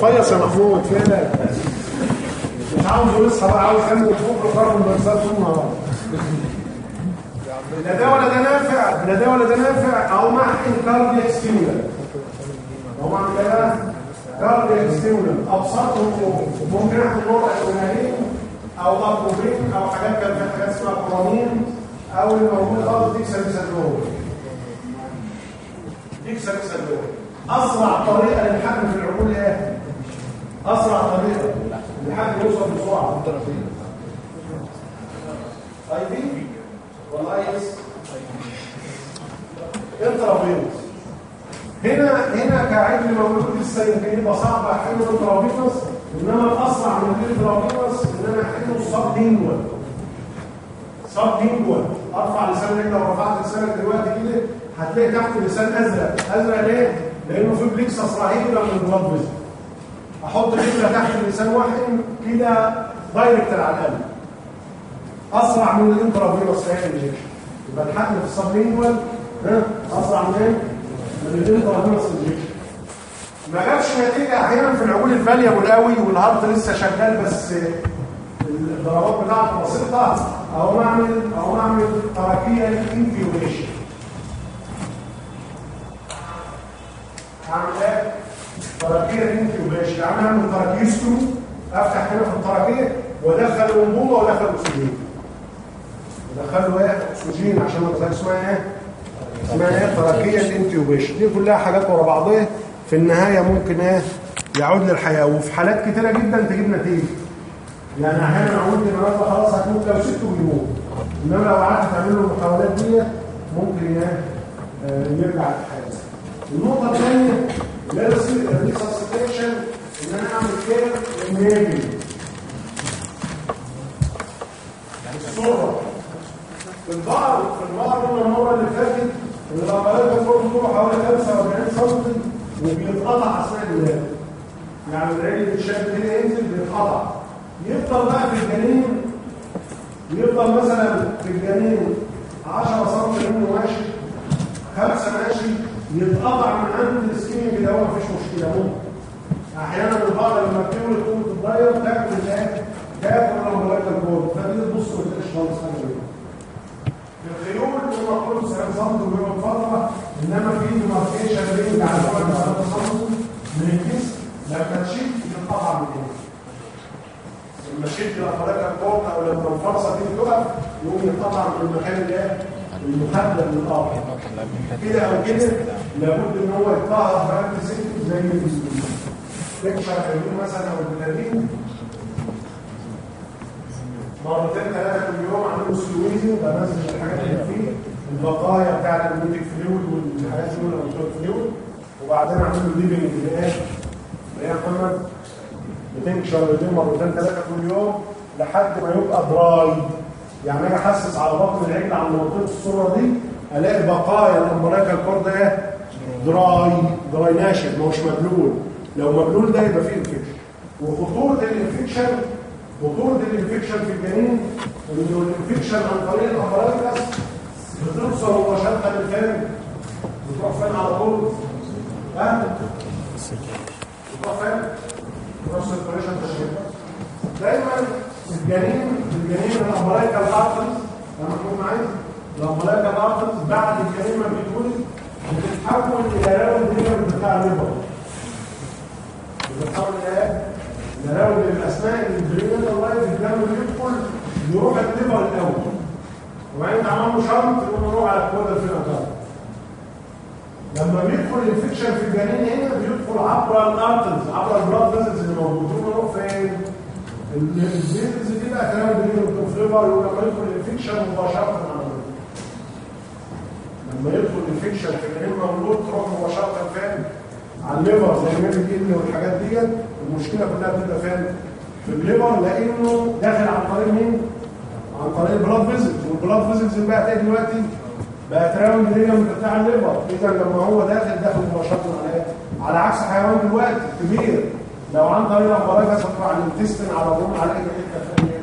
A: فيص يا محمود فين مش عاوزه يصحى بقى عاوز يعمل فوق الكربون دايوكسيد طول النهار لا ده ولا ده نافع لا ده ولا ده نافع. أو محقن كاردياك ستيمولانت هو كده كاردياك ستيمولانت ابسطهم ممكن أحط نوع ادرينالين أو ابروبين أو حاجات فيها حاجات اسمها coramine أو الموجود خالص dexamethasone dexamethasone أسرع طريقة للحقن في العجول إيه؟ أسرع طريقة. للحقن يوصل بسرعة. IV ولا IS هنا هنا كعجل موجود لسه يمكن يبقى صعب احله intravenous إنما الأسرع من ال intravenous ان أنا احله sublingual sublingual أرفع لسان رجلي لو رفعت لسانك دلوقتي كده هتلاقي تحت اللسان أزرق. أزرق ليه؟ لأنه في plexus رهيبه من vessel أحط رجله تحت اللسان واحد كده direct على القلب أسرع من ال intravenous في injection يبقى الحقن في ال sublingual ها أسرع من إيه؟ من ال intravenous injection ما جابش نتيجة أحيانا في العجول الغاليه والقوي وال heart لسه شغال بس الضربات بتاعته بسيطه أو نعمل أو نعمل tracheal intubation اعمل إيه؟ tracheal intubation يعني اعمل tracheosto أفتح هنا في ال trachea وأدخل انبوبه وأدخل اكسجين ادخل له إيه؟ اكسجين عشان ما تبقاش اسمها إيه؟ اسمها إيه؟ tracheal intubation دي كلها حاجات ورا بعضها في النهاية ممكن إيه؟ يعود للحياة. وفي حالات كتيرة جدا تجيب نتيجة. يعني أحيانا أقول النهارده خلاص هتموت لو سبته بيموت إنما لو قعدت تعمل له المحاولات دي ممكن إيه؟ آه، يرجع للحياة. النقطة الثانية اللي هي إن أنا أعمل care لل navel الصرة. في البعض في البعض من المرة اللي فاتت ان العمليات المفروض تكون حوالي 45 سم وبيتقطع اثناء الولاده يعني العين شايف كده ينزل بيتقطع. يفضل بقى في الجنين يفضل مثلا في الجنين 10 سم منه ماشي خمسة ماشي يتقطع من عند السكين كده هو مفيش مشكلة ممكن. أحيانا البعض لما بتولد تقوم تتغير تاكل الايه تاكل ال umbilical cord فدي تبص ما تلاقيش خالص حاجة منها الخيول كله 70 سم وبيبقى فترة إنما في demarcation ring على 3 سم من الجسم لما تشيل بتتقطع من هنا لما ال umbilical cord أو لما الفرسة دي تقف يقوم يتقطع من المكان هي المحدد للاخر كده أو كده لابد إن هو يتطهر بقى ست زي الاسلوب تكشف الهدوم مثلا أو البلادين مرتين ثلاثة كل يوم عاملين سلويزي بنزل الحاجات اللي فيه البقايا بتاعت الميتك فلويد والحاجات دي وبعدين اعمل له ليفنج اللي هي اللي هي محمد بتنكشر الهدوم مرتين ثلاثة كل يوم لحد ما يبقى dry يعني أجي احسس على بطن العجل على منطقة الصرة دي ألاقي بقايا ال umbilical cord إيه dry dry ناشف ما هوش مبلول. لو مبلول ده يبقى فيه infection وخطورة ال infection خطورة ال infection في الجنين انه ال infection عن طريق ال umbilical بتوصل مباشره للفم بتروح فين على طول؟ ها؟ بتروح فين؟ بتروح circulation تشريح دايما الجنين الجنين ال umbilical arteries لما تكون معايا؟ ال umbilical arteries بعد الجنين ما بيتولد بتتحول إلى round ligament بتاع ال liver بتتحول إلى round اثناء ال prenatal life الدم يدخل يروح ال liver الأول. وبعدين تعمل له shunt يقوم يروح على ال caudal vena cava لما بيدخل ال infection في الجنين هنا بيدخل عبر ال arteries عبر ال blood vessels اللي موجودين يروح فين؟ ال vessels دي بقى كلام جديد وال of liver يقول لما يدخل ال infection مباشرة لما يدخل ال infection في الجنين مولود تروح مباشرة فين؟ على ال liver زي ما بيجي والحاجات ديت المشكلة كلها بتبقى فين؟ في ال liver لأنه داخل عن طريق مين؟ عن طريق ال blood vessels وال blood vessels بقى تلاقي دلوقتي بقت round ligament بتاع ال liver اذا لما هو داخل داخل مباشرة على إيه؟ على عكس حيوان دلوقتي كبير لو عن طريق ال umbilical هتطلع على ال intestine على ال rumen على أي حتة ثانية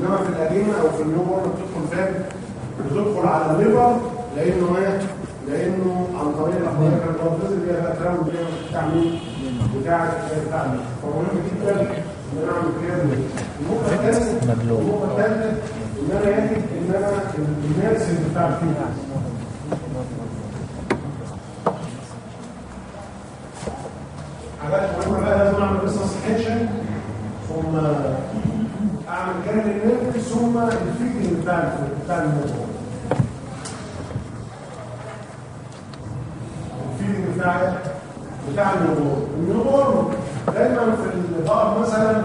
A: إنما في القديمة أو في ال newborn بتدخل فين؟ بتدخل على ال liver لأنه إيه؟ لأنه عن طريق ال umbilical blood vessel هي بقت round ligament بتاع مين؟ بتاع بتاع مين؟ فمهم جدا إن أنا أعمل كده النقطه الثانية النقطه الثالثه ان أنا يجب ان أنا الناس اللي بتاع فيها. حاجات مهمه بقى لازم أعمل resuscitation ثم أعمل care لل navel ثم ال feeding بتاع بتاع الموضوع ال feeding بتاع بتاع ال newborn ال newborn دايما في البقر مثلا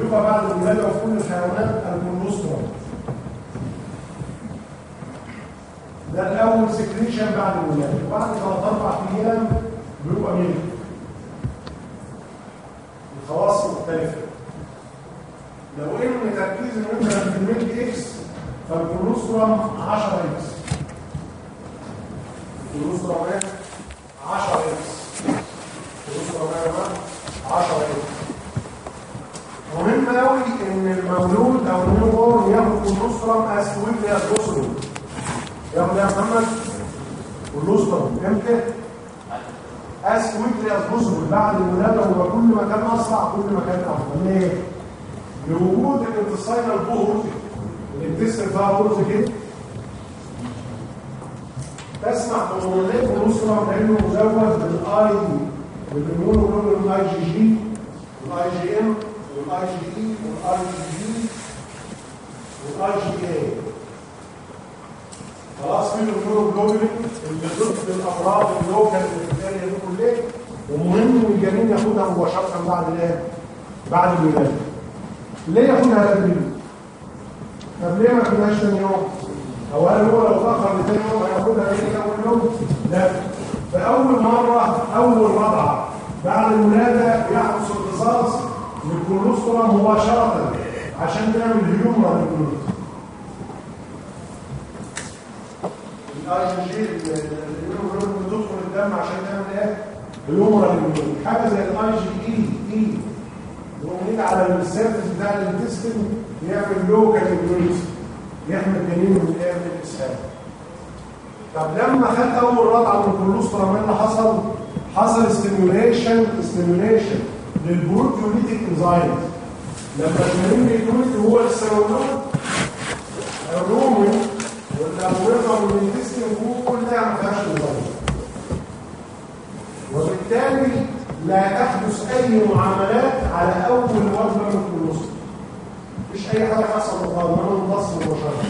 A: بيبقى بعد الولاده في كل الحيوانات ال colostrum ده الأول secretion بعد الولادة وبعد ثلاث أربع أيام بيبقى مين الخواص مختلفة. لو إن تركيز مثلا في ال milk X فال colostrum 10 X. ال colostrum 10 X. ال colostrum 10 X. مهم قوي إن المولود أو ال newborn ياخد colostrum as as possible ياخد يا محمد colostrum إمتى؟ as quickly as possible بعد الولاده هو كل ما كان أسرع كل ما كان أفضل. ليه؟ لوجود ال intestinal pores ال intestine فيها pores كده. تسمع هرمونات كولوسترول لأنه مزود بالاي بالهرمون الاي جي جي والاي جي إم والاي جي إي والاي جي جي والاي جي اي خلاص في الهرمون اللي ضد الأمراض اللوكال الاريا دي كلها ومهم الجنين ياخدها مباشره بعد الايه؟ بعد الولاده ليه ياخدها بدري؟ طب ليه ما ياخدهاش ثاني يوم؟ هو هل هو لو اتاخر لثاني يوم هياخدها ليه أول يوم؟ لا فأول مرة أول رضعه بعد الولاده يحدث امتصاص للكولوسترول مباشرة عشان تعمل هيومرا للجلوكوز جي الهيومرا بتدخل الدم عشان تعمل إيه؟ هيومرا للجلوكوز حاجة زي الاي جي اي اي يقوم على ال surface بتاع ال intestine يعمل local immunity يحمي الجنين من الإيه؟ طب لما خدت أول رضعة من ال colostrum إيه اللي حصل؟ حصل stimulation stimulation لل proteolytic enzyme لما الجنين بيتولد وهو لسه مولود وال abomasum وال intestine كلها ما فيهاش انزايم وبالتالي لا تحدث أي معاملات على أول وجبه من ال colostrum مفيش أي حاجة حصل مقارنه بالنص مباشره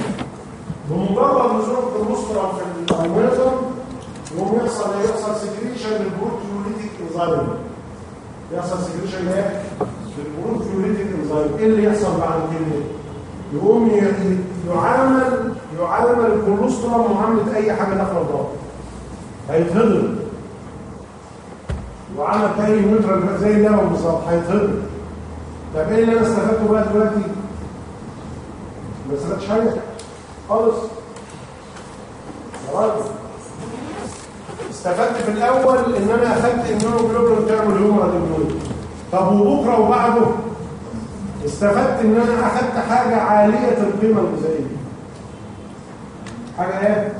A: بمجرد نزول ال colostrum في ال abomasum يقوم يحصل يحصل secretion لل proteolytic enzyme يحصل secretion إيه؟ لل proteolytic enzyme إيه اللي يحصل بعد كده؟ يقوم يعامل يعامل ال colostrum معامله أي حاجة داخل الضغط هيتهضم. وعمل تاني neutral زي اللبن بالظبط هيتهضم طب إيه اللي أنا استفدته بقى دلوقتي؟ ما استفدتش حاجة؟ خالص. يا راجل. استفدت في الأول إن أنا أخدت ال immunoglobulin تعمل humoral immunity طب وبكرة وبعده؟ استفدت إن أنا أخدت حاجة عالية القيمة الغذائيه حاجة إيه؟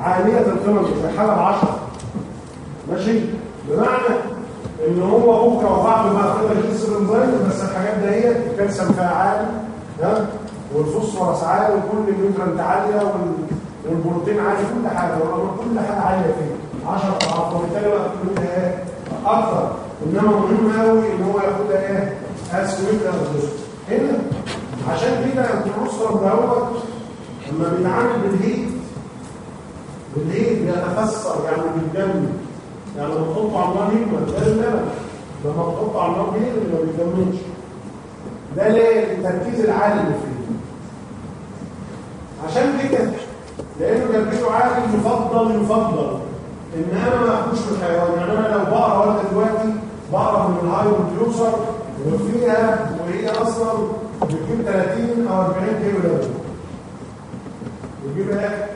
A: عالية القيمة الغذائيه حاجة ب 10 ماشي؟ بمعنى إن هو بكره وبعده بقى كده جسر انزيم بس الحاجات ديت الكالسيوم فيها عالي ها والفوسفورس عالي وكل النيوترنت عالية وال- والبروتين عالي كل حاجة والامر كل حاجة عالية فيه. 10 أضعاف وبالتالي بقى كلها إيه؟ أكتر. إنما مهم قوي إن هو ياخدها إيه؟ اسويت هنا عشان كده ال colostrum دوت لما بيتعامل بال heat بال heat بيتفسر يعني بالدم. يعني لما تحطه على النار يجمد ده اللبن لما تحطه على النار بيغلي ما بيكملش. ده ليه؟ التركيز العالي اللي فيه. عشان كده لأنه تركيزه عالي يفضل يفضل. إن أنا ما اخدوش من الحيوان. يعني أنا لو بقرة والده دلوقتي بقرة من ال high producer وفيها وهي أصلا بتجيب 30 أو 40 كيلو لبن. بتجيب إيه؟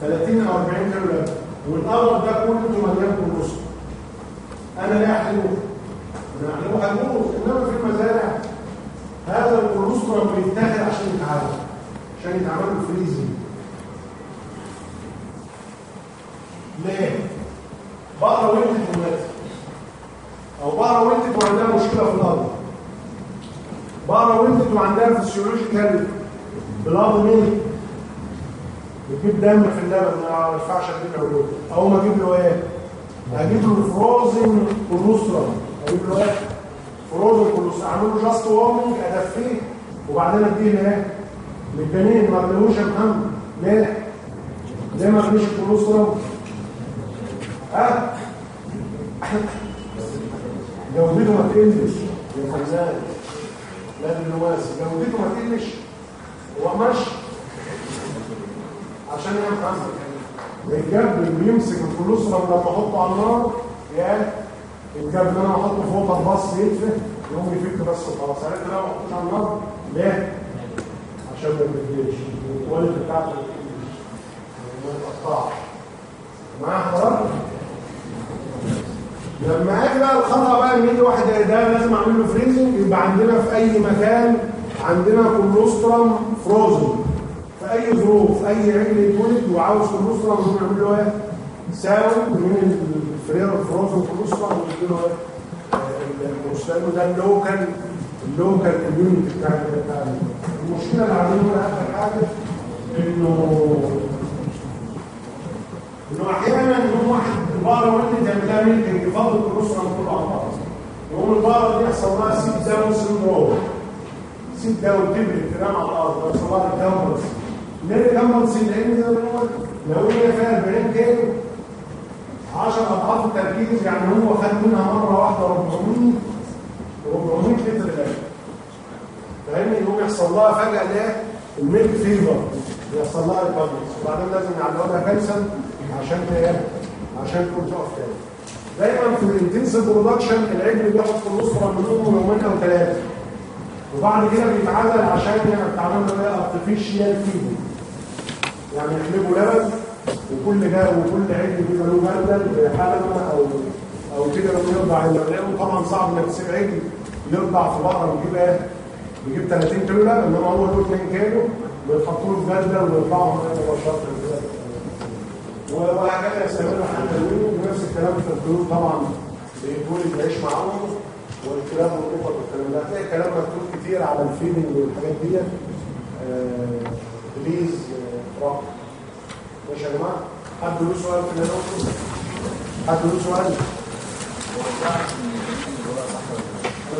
A: 30 أو 40 كيلو لبن. والقمر ده كله مليان colostrum أنا لا أحلبه. أنا أحلبه هيموت إنما في المزارع هذا ال colostrum بيتاخد عشان يتعالج عشان يتعمل له freezing ليه؟ بقرة ولدت وماتت أو بقرة ولدت وعندها مشكلة في ال udder. بقرة ولدت وعندها physiological blood milk بتجيب دم في اللبن ما ينفعش اديله له أو ما أجيب له إيه؟ أجيب له frozen colostrum أجيب له إيه؟ frozen colostrum أعمل له just warming أدفيه. وبعدين اديه إيه؟ للجنين ما ادلهوش يا محمد. ليه؟ ليه ما اغنيش الكولوسترول ها؟ جودته ما تقلش. يا فنان لا بالنواس جودته ما تقلش هو ماشي عشان يعمل الجاب اللي بيمسك الكولوسترول لما احطه على النار يا الجاب اللي أنا احطه فوق الباص يدفه يقوم يفك بس وخلاص. عرفت لو ما احطوش على النار ليه؟ عشان ما يبدلش ال quality بتاعته ما تقلش ما يتقطعش معايا حضرتك؟ لما أجي بقى الخطا بقى إن يجي واحد ده لازم أعمل له freezing يبقى عندنا في أي مكان عندنا colostrum frozen أي ظروف أي عجل يتولد وعاوز colostrum نعمل له إيه؟ ساوي من ال freezer ال frozen colostrum ونجيب له إيه؟ ال colostrum ده ال local اللوكال اميونيتي بتاع المشكلة اللي عاملينها اخر حاجة انه إنه أحيانا يوم واحد البقره ولدت تعملها ميلكنج يفضل الكولوسترم كله على بعض يقوم البقره دي يحصل لها سيب داون سندروم سيب داون تبرد تنام على الأرض يحصل لها الكامبرس ليه الكامبرس لأن زي ما بنقول لو هي فيها 40 كيلو 10 أضعاف التركيز يعني هو خد منها مرة واحدة 400 400 لتر غاز فاهمني؟ يقوم يحصل لها فجأة الايه ال milk fever يحصل لها recumbency وبعدين لازم يعلقوا لها كالسيوم عشان عشان تقوم تقف تاني. دايما في ال intensive production العجل بياخد في الاسره من امه يومين أو ثلاثة وبعد كده بيتعزل عشان بتعمل له إيه artificial feeding يعني يحلبوا لبن وكل جا وكل عجل بيبقى له جردل حلبه أو أو كده لما يرضع اللبن طبعا صعب إنك تسيب عجل يرضع في بقرة ويجيب إيه؟ بيجيب 30 كيلو لبن إنما هو له 2 كيلو بيحطوا له في جردل ويرفعوا مباشره كده وهكذا يستمر حتى اليوم ونفس الكلام في الطيور طبعا. بيقول بيعيش معاهم والكلاب والقطط والكلام ده. هتلاقي كلام مكتوب كتير على الفيدنج والحاجات دي آه بليز ماشي يا جماعة حد له سؤال في اللي أنا قلته حد له سؤال؟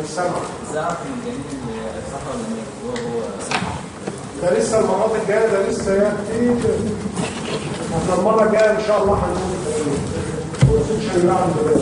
A: مش سامع
E: زعف من الجنين صح ولا هو
A: ده لسه المرات الجاية ده لسه يا كتير إحنا المرة الجاية إن شاء الله هنقول هو سيكشن يعمل